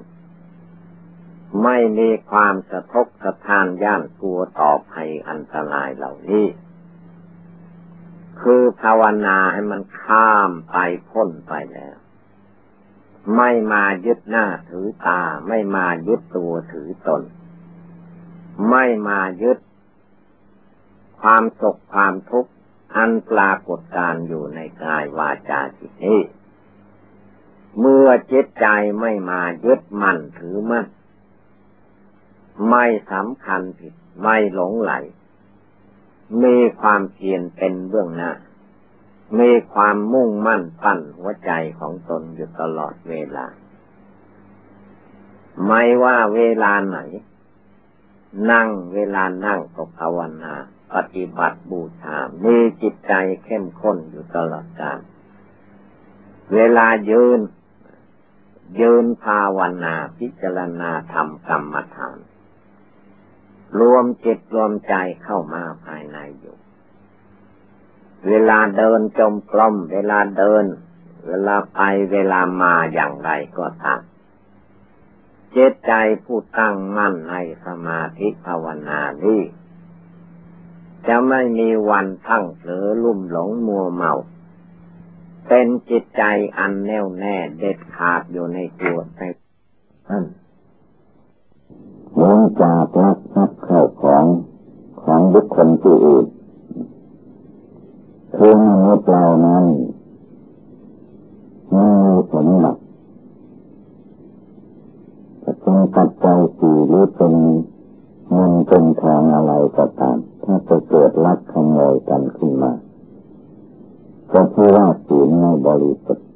ไม่มีความสะทกสะทานย่านกลัวต่อภัยอันตรายเหล่านี้ คือภาวนาให้มันข้ามไปพ้นไปแล้ว ไม่มายึดหน้าถือตา ไม่มายึดตัวถือตน ไม่มายึด ความสุขความทุกข์อันปรากฏการอยู่ในกายวาจาจิตนี้ เมื่อจิตใจไม่มายึดมั่นถือมั่น ไม่สำคัญผิด ไม่หลงไหล มีความเพียรเป็นเบื้องหน้า มีความมุ่งมั่นปั้นหัวใจของตนอยู่ตลอดเวลา ไม่ว่าเวลาไหน นั่งเวลานั่งก็ภาวนาปฏิบัติบูชา มีจิตใจเข้มข้นอยู่ตลอดกาล เวลายืนยืนภาวนาพิจารณาทำกรรมฐาน รวมจิตรวมใจเข้ามาภายในอยู่ เวลาเดินจมกลมเวลาเดิน เวลาไปเวลามาอย่างไรก็ตามเจตใจผู้ตั้งมั่นในสมาธิภาวนานี้จะไม่มีวันทั้งเผลอลุ่มหลงมัวเมา เป็นจิตใจอันแน่วแน่เด็ดขาดอยู่ในตัวในนั่น เนื่องจากลักทรัพย์เข้าของของบุคคลผู้อื่นคือมนุษย์เรานั้นไม่มีสมบัติจะเป็นปัจจัยสี่หรือเป็นเงินเป็นทองอะไรก็ตาม ถ้าจะเกิดลักขโมยกันขึ้นมา ก็คือว่าศีลไม่บริสุทธิ์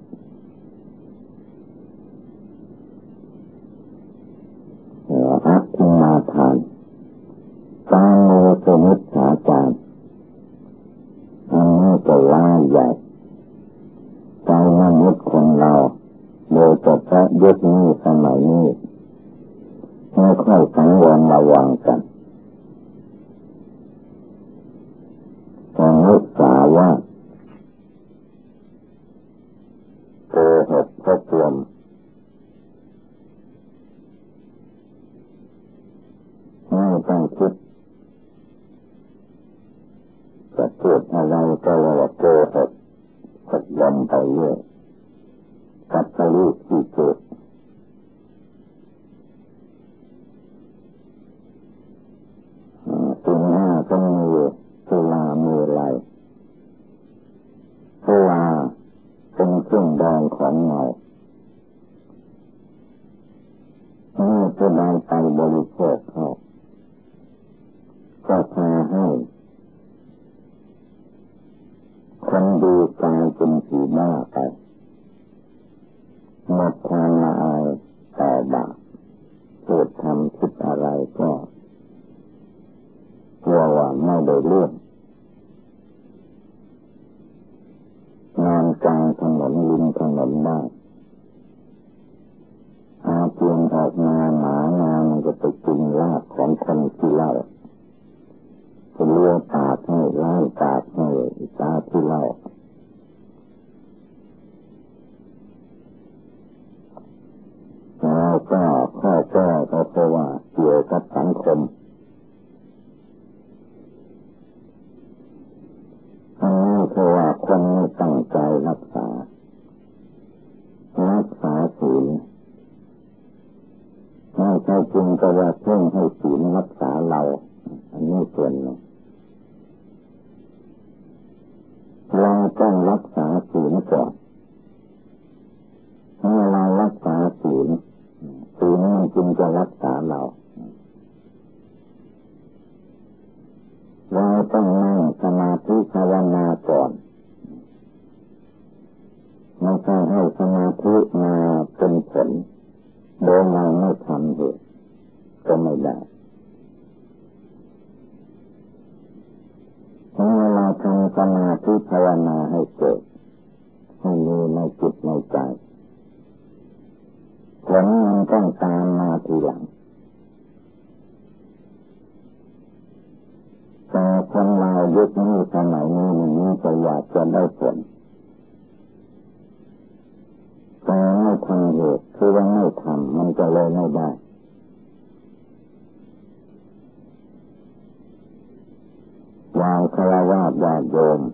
ญ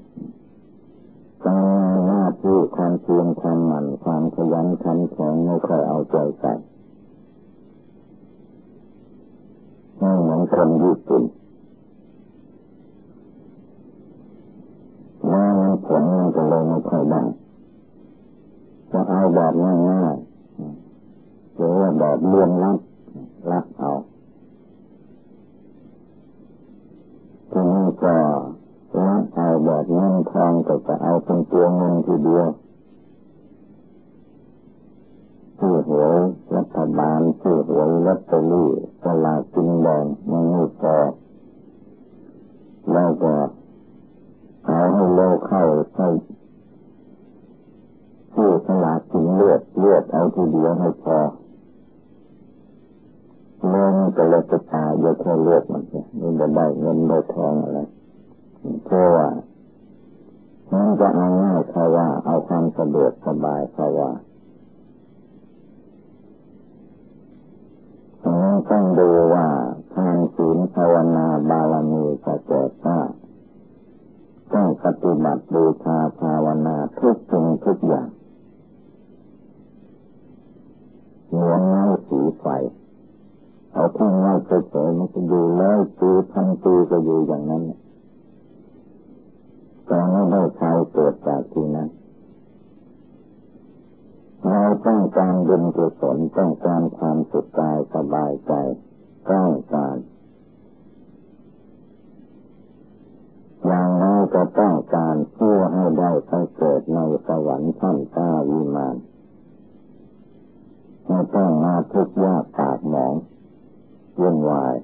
ลอตเตอรี่ตลาดกินแดงมันไม่พอแล้วก็เอาให้โลเข้าให้ชื่อสลากินเลือดเลือดเอาทีเดียวให้พอเงินก็เลยจะตายเยอะแค่เลือดมันเนี่ยมันได้เงินได้ทองอะไรเพราะว่ามันจะเอาง่ายเขาว่าเอาความสะดวกสบายเขาว่าต้อง ดูว่าทานศีลภาวนาบารมีจะเกิดว่าต้องปฏิบัติบูชาภาวนาทุกสิ่งทุกอย่างเหมือนไม้สีไฟเอาทิ้งไว้เฉยๆมันจะอยู่แล้วปีพันปีก็อยู่อย่างนั้นแต่ไม่ได้ใช้เกิดจากที่นั้นเราต้องการบุญกุศลต้องการความสุขกายสบายใจ ต้องการอย่างน้อยก็ต้องการเพื่อให้ได้ไปเกิดในสวรรค์ชั้นต้าวิมานไม่ต้องมาทุกข์ยากปากหมองวุ่นวาย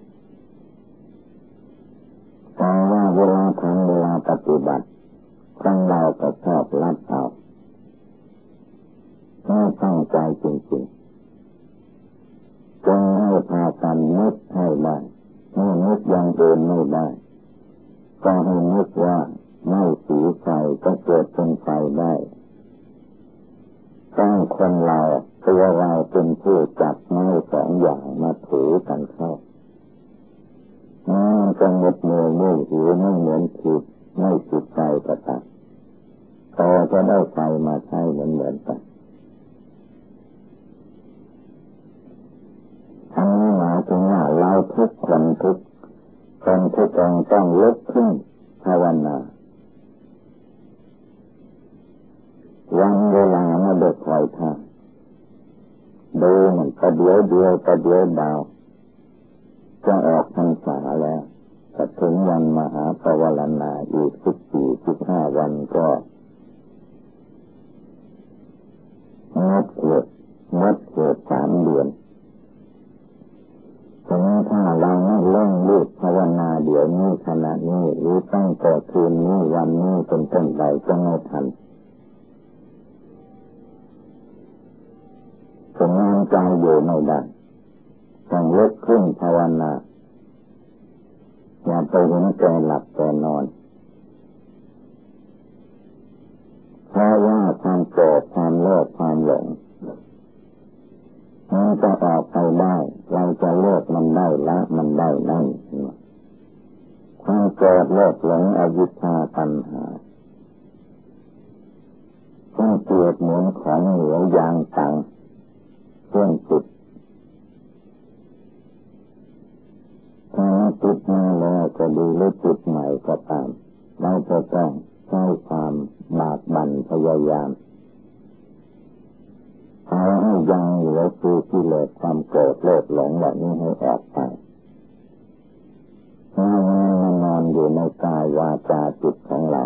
แต่ว่าเวลาทำเวลาปฏิบัติทั้งเราก็ชอบรับเอาไม่ตั้งใจจริงๆจง พากันนึกให้ได้เมื่อนึกยังเดินไม่ได้ ก็ให้นึกว่าไม่สีไฟก็เกิดเป็นไฟได้ตั้งคนเราตัวเราเป็นผู้จับไม้สองอย่างมาถือกันเข้ามันจะหมดเมื่อไม่หิวไม่เหมือนผิดไม่ผิดใจก็ตามต่จะได้ไฟมาใช้เหมือนเหมือนกัน ทุกคนทุกคนทุกองต้องลุกขึ้นภาวนาวันเวลาไม่ได้คอยท่าดูมันประเดี๋ยวเดียวประเดี๋ยวดาวจะออกพรรษาแล้วจะถึงวันมหาปวารณาอีกสิบสี่สิบห้าวันก็งดเกิดงดเกิดสามเดือน ฉะนั้นถ้าเราไม่เล่งรีบภาวนาเดี๋ยวนี้ขณะนี้หรือตั้งแต่คืนนี้วันนี้เป็นต้นไปจะไม่ทันสงานใจอยู่ไม่ได้ต้องลุกขึ้นภาวนาอย่าไปเห็นแก่หลับแก่นอนเพราะว่าความโกรธความโลภความหลง มันจะออกไปได้ เราจะเลิกมันได้ละมันได้นั่นความโกรธโลภหลงอวิชชาตัณหาต้องเกิดเหมือนของเหนียวยางตังเครื่องจิตถ้าจิตมาแล้วจะดีหรือจิตใหม่ก็ตามเราจะต้องใช้ความบากบั่นพยายาม เอาให้ยังเหลือคือที่เลอความโกรธโลภหลงเหล่านี้ให้ออกไปถ้ามันนอนอยู่ในกายวาจาจิตของเรา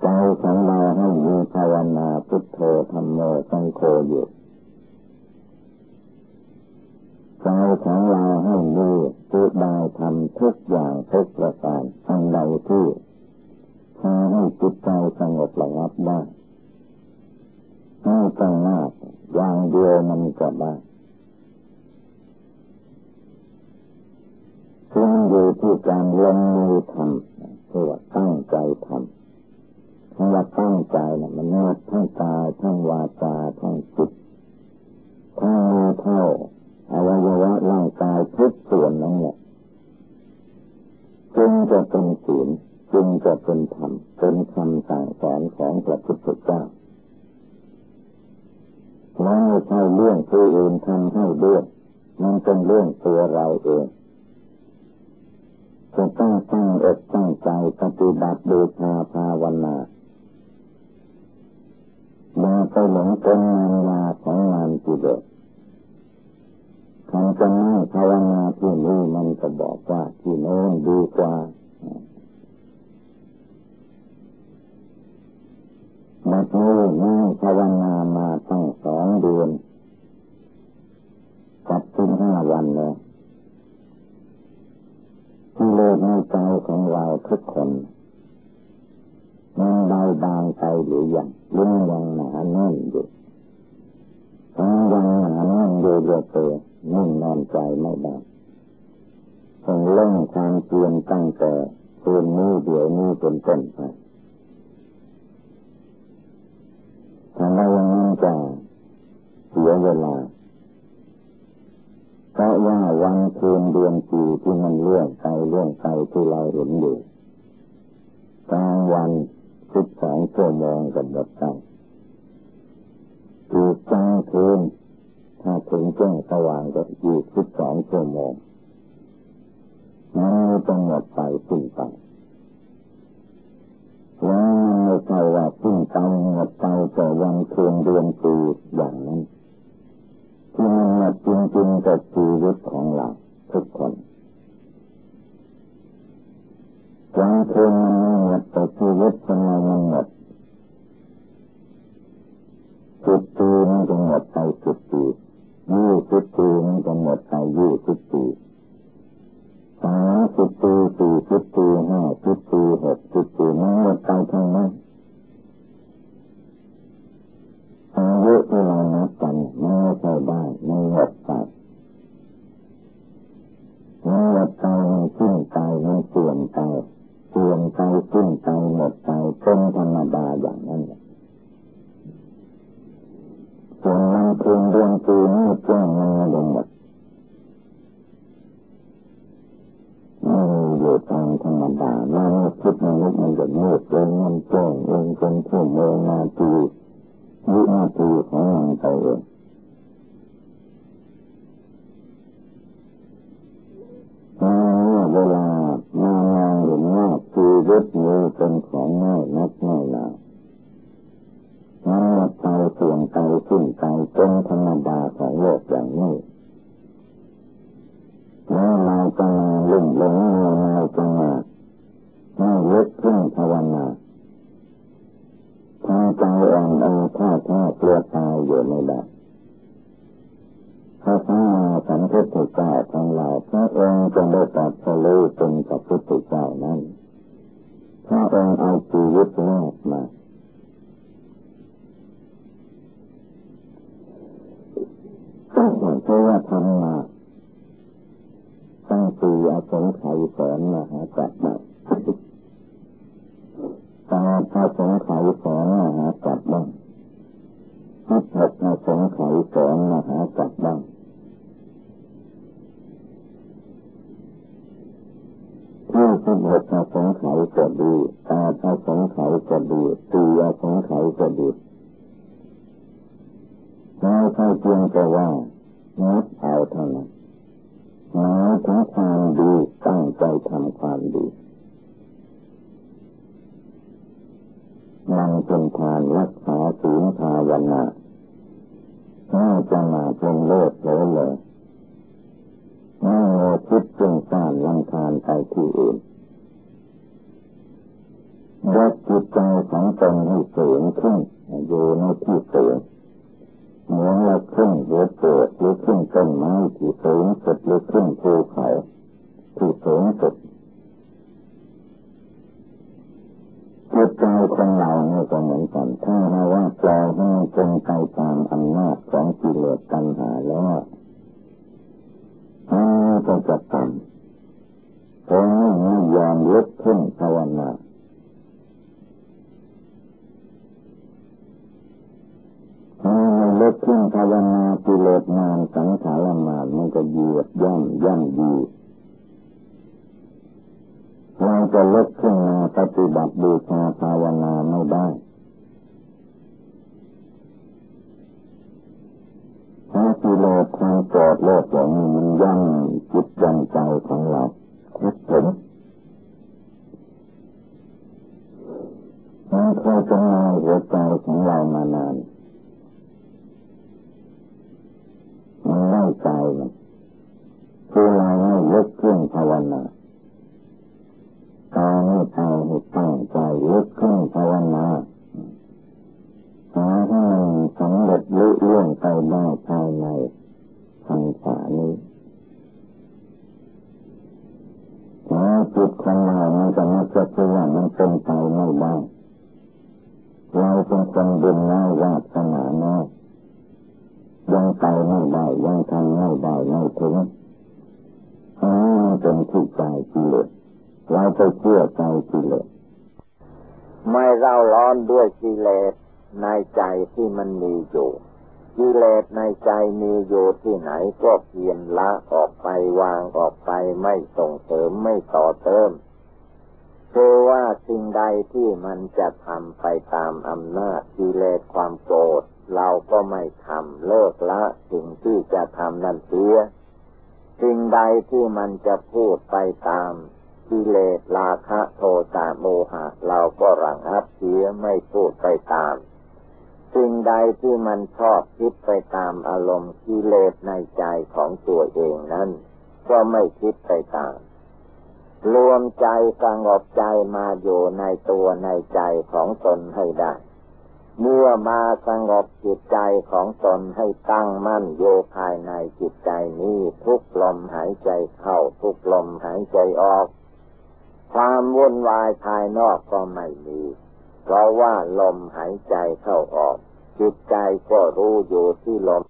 ใจของเราให้มีภาวนาพุทโธธรรมโมสังโฆอยู่ใจของเราให้มีพูดได้ทำทุกอย่างทุกประการ ดียวมันก็ได้ซึ่งอยู่ที่การลงมือทำคือว่าตั้งใจทำคำว่าตั้งใจนะมันนัดทั้งกายทั้งวาจาทั้งจิตทั้งมือเท่าอวัยวะร่างกายทุกส่วนนั้นแหละจึงจะเป็นศีลจึงจะเป็นธรรมเป็นคำสั่งสอนของพระพุทธเจ้า ไม่ใช่เรื่องผู้อื่นทำให้ด้วยมันเป็นเรื่องตัวเราเองจะต้องตั้งอกตั้งใจปฏิบัติบูชาภาวนาอย่าไปหลงเป็นงานยาของงานกิเลสทำจะนั่ภาวนาที่นี่มันก็บอกว่าที่โน้นดีกว่า นี่นั่งภาวนามาตั้งสองเดือนจัดถึงห้าวันเลยที่เลกในใจของเราทุกคนมันเบาบางไปหรือยังรุ่งยังหนาแน่นอยู่ทั้งยังหนาแน่นอยู่เรื่อยๆนิ่งนอนใจไม่ได้ต้องเล่งความเปลี่ยนตั้งแต่คืนนี้เดี๋ยวนี้เป็นต้นไป สียเวลา เพราะว่าวันคืนเดือนปีที่มันเลื่อนไปเลื่อนไปที่เราเห็นอยู่กลางวันสิบสองชั่วโมงกับหมดไปอีกกลางคืนถ้าถึงแจ้งสว่างก็อีกสิบสองชั่วโมงมันจะหมดไปสิ้นไปแล้วไม่ใช่ว่าสิ้นไปหมดไปแต่วันคืนเดือนปีอย่างนั้น ที่มันหมดจริงๆกับชีวิตของเราทุกคนวันคืนมันไม่หมดแต่ชีวิตของเรามันหมดสิบปีมันจะหมดไปสิบปียี่สิบปีมันจะหมดไปยี่สิบปีสามสิบปีสี่สิบปีห้าสิบปีหกสิบปีมันหมดไปทั้งนั้น อายุที่เรานับกันมันไม่ใช่ได้มันหมดไปมันหมดไปมันสิ้นไปมันเสื่อมไปเสื่อมไปสิ้นไปหมดไปเป็นธรรมดาอย่างนั้นส่วนมันเพียงเรื่องปีนี้แจ้งมันไม่หมดไม่มีอยู่ตามธรรมดามันคิดมนุษย์มันจะมืดเป็นมันแจ้งเองเป็นชั่วโมงนาที วินาทีของมันไปเองเวลามานงานเห็นว่าชีวิตนี้เป็นของง่ายนักง่ายหนามันหมดไปเสื่อมไปสิ้นไปเป็นธรรมดาของโลกอย่างนี้แล้วเราจะมาลุ่มหลงเราจะมาไม่ลึกขึ้นภาวนา ทางใจอ่อนอท่าท่าเปลือกตายอยู่ไม่ได้พระสัมมาสัมพุทธเจ้าของเราพระองค์จงได้ตรัสรู้เป็นพระพุทธเจ้านั้นพระองค์เอาชีวิตแรกมาเพราะว่าทำมาตั้งปีอาสงไขยแสนมหาจักรตา พระสงไขยแสนมหาจักรบ้างทิฏฐกอาสงไขยแสนมหาจักรบ้างที่สิบหกอาสงไขยก็ดีตาอาสงไขยก็ดีตีอาสงไขยก็ดีเราใช่เพียงแต่ว่านับเอาเท่านั้นหมายถึงความดีตั้งใจทำความดี นั่งเป็นทานรักษาศีลภาวนาไม่จะมาเป็นเลิศเลยเลยไม่โมคิดจึงสร้างลังทานไปที่อื่นยกจิตใจของตนให้สูงขึ้นอยู่ในที่สูงเหมือนเราขึ้นเรือเปิดหรือขึ้นต้นไม้ที่สูงสุดหรือขึ้นภูเขาที่สูงสุด จิตใจของเราเนี่ยก็เหมือนกันถ้าเราว่าปล่อยให้มันเป็นไปตามอำนาจของกิเลสตัณหาแล้วมันก็จะทำเพราะไม่ยอมลุกขึ้นภาวนาลุกขึ้นภาวนากิเลสมานสังขารมานมันก็เหยียดย่ำย่ำยี เราจะลุกขึ้นมาปฏิบัติบูชาภาวนาไม่ได้เพราะกิเลสความโกรธโลภหลงมันย่ำจิตย่ำใจของเราคิดถึงมันเคยจะมายหัวใจของเรามานาน งบจิตใจของตนให้ตั้งมั่นโยภายในจิตใจนี้ทุกลมหายใจเข้าทุกลมหายใจออก ความวุ่นวายภายนอกก็ไม่มี เพราะว่าลมหายใจเข้าออก จิตใจก็รู้อยู่ที่ลม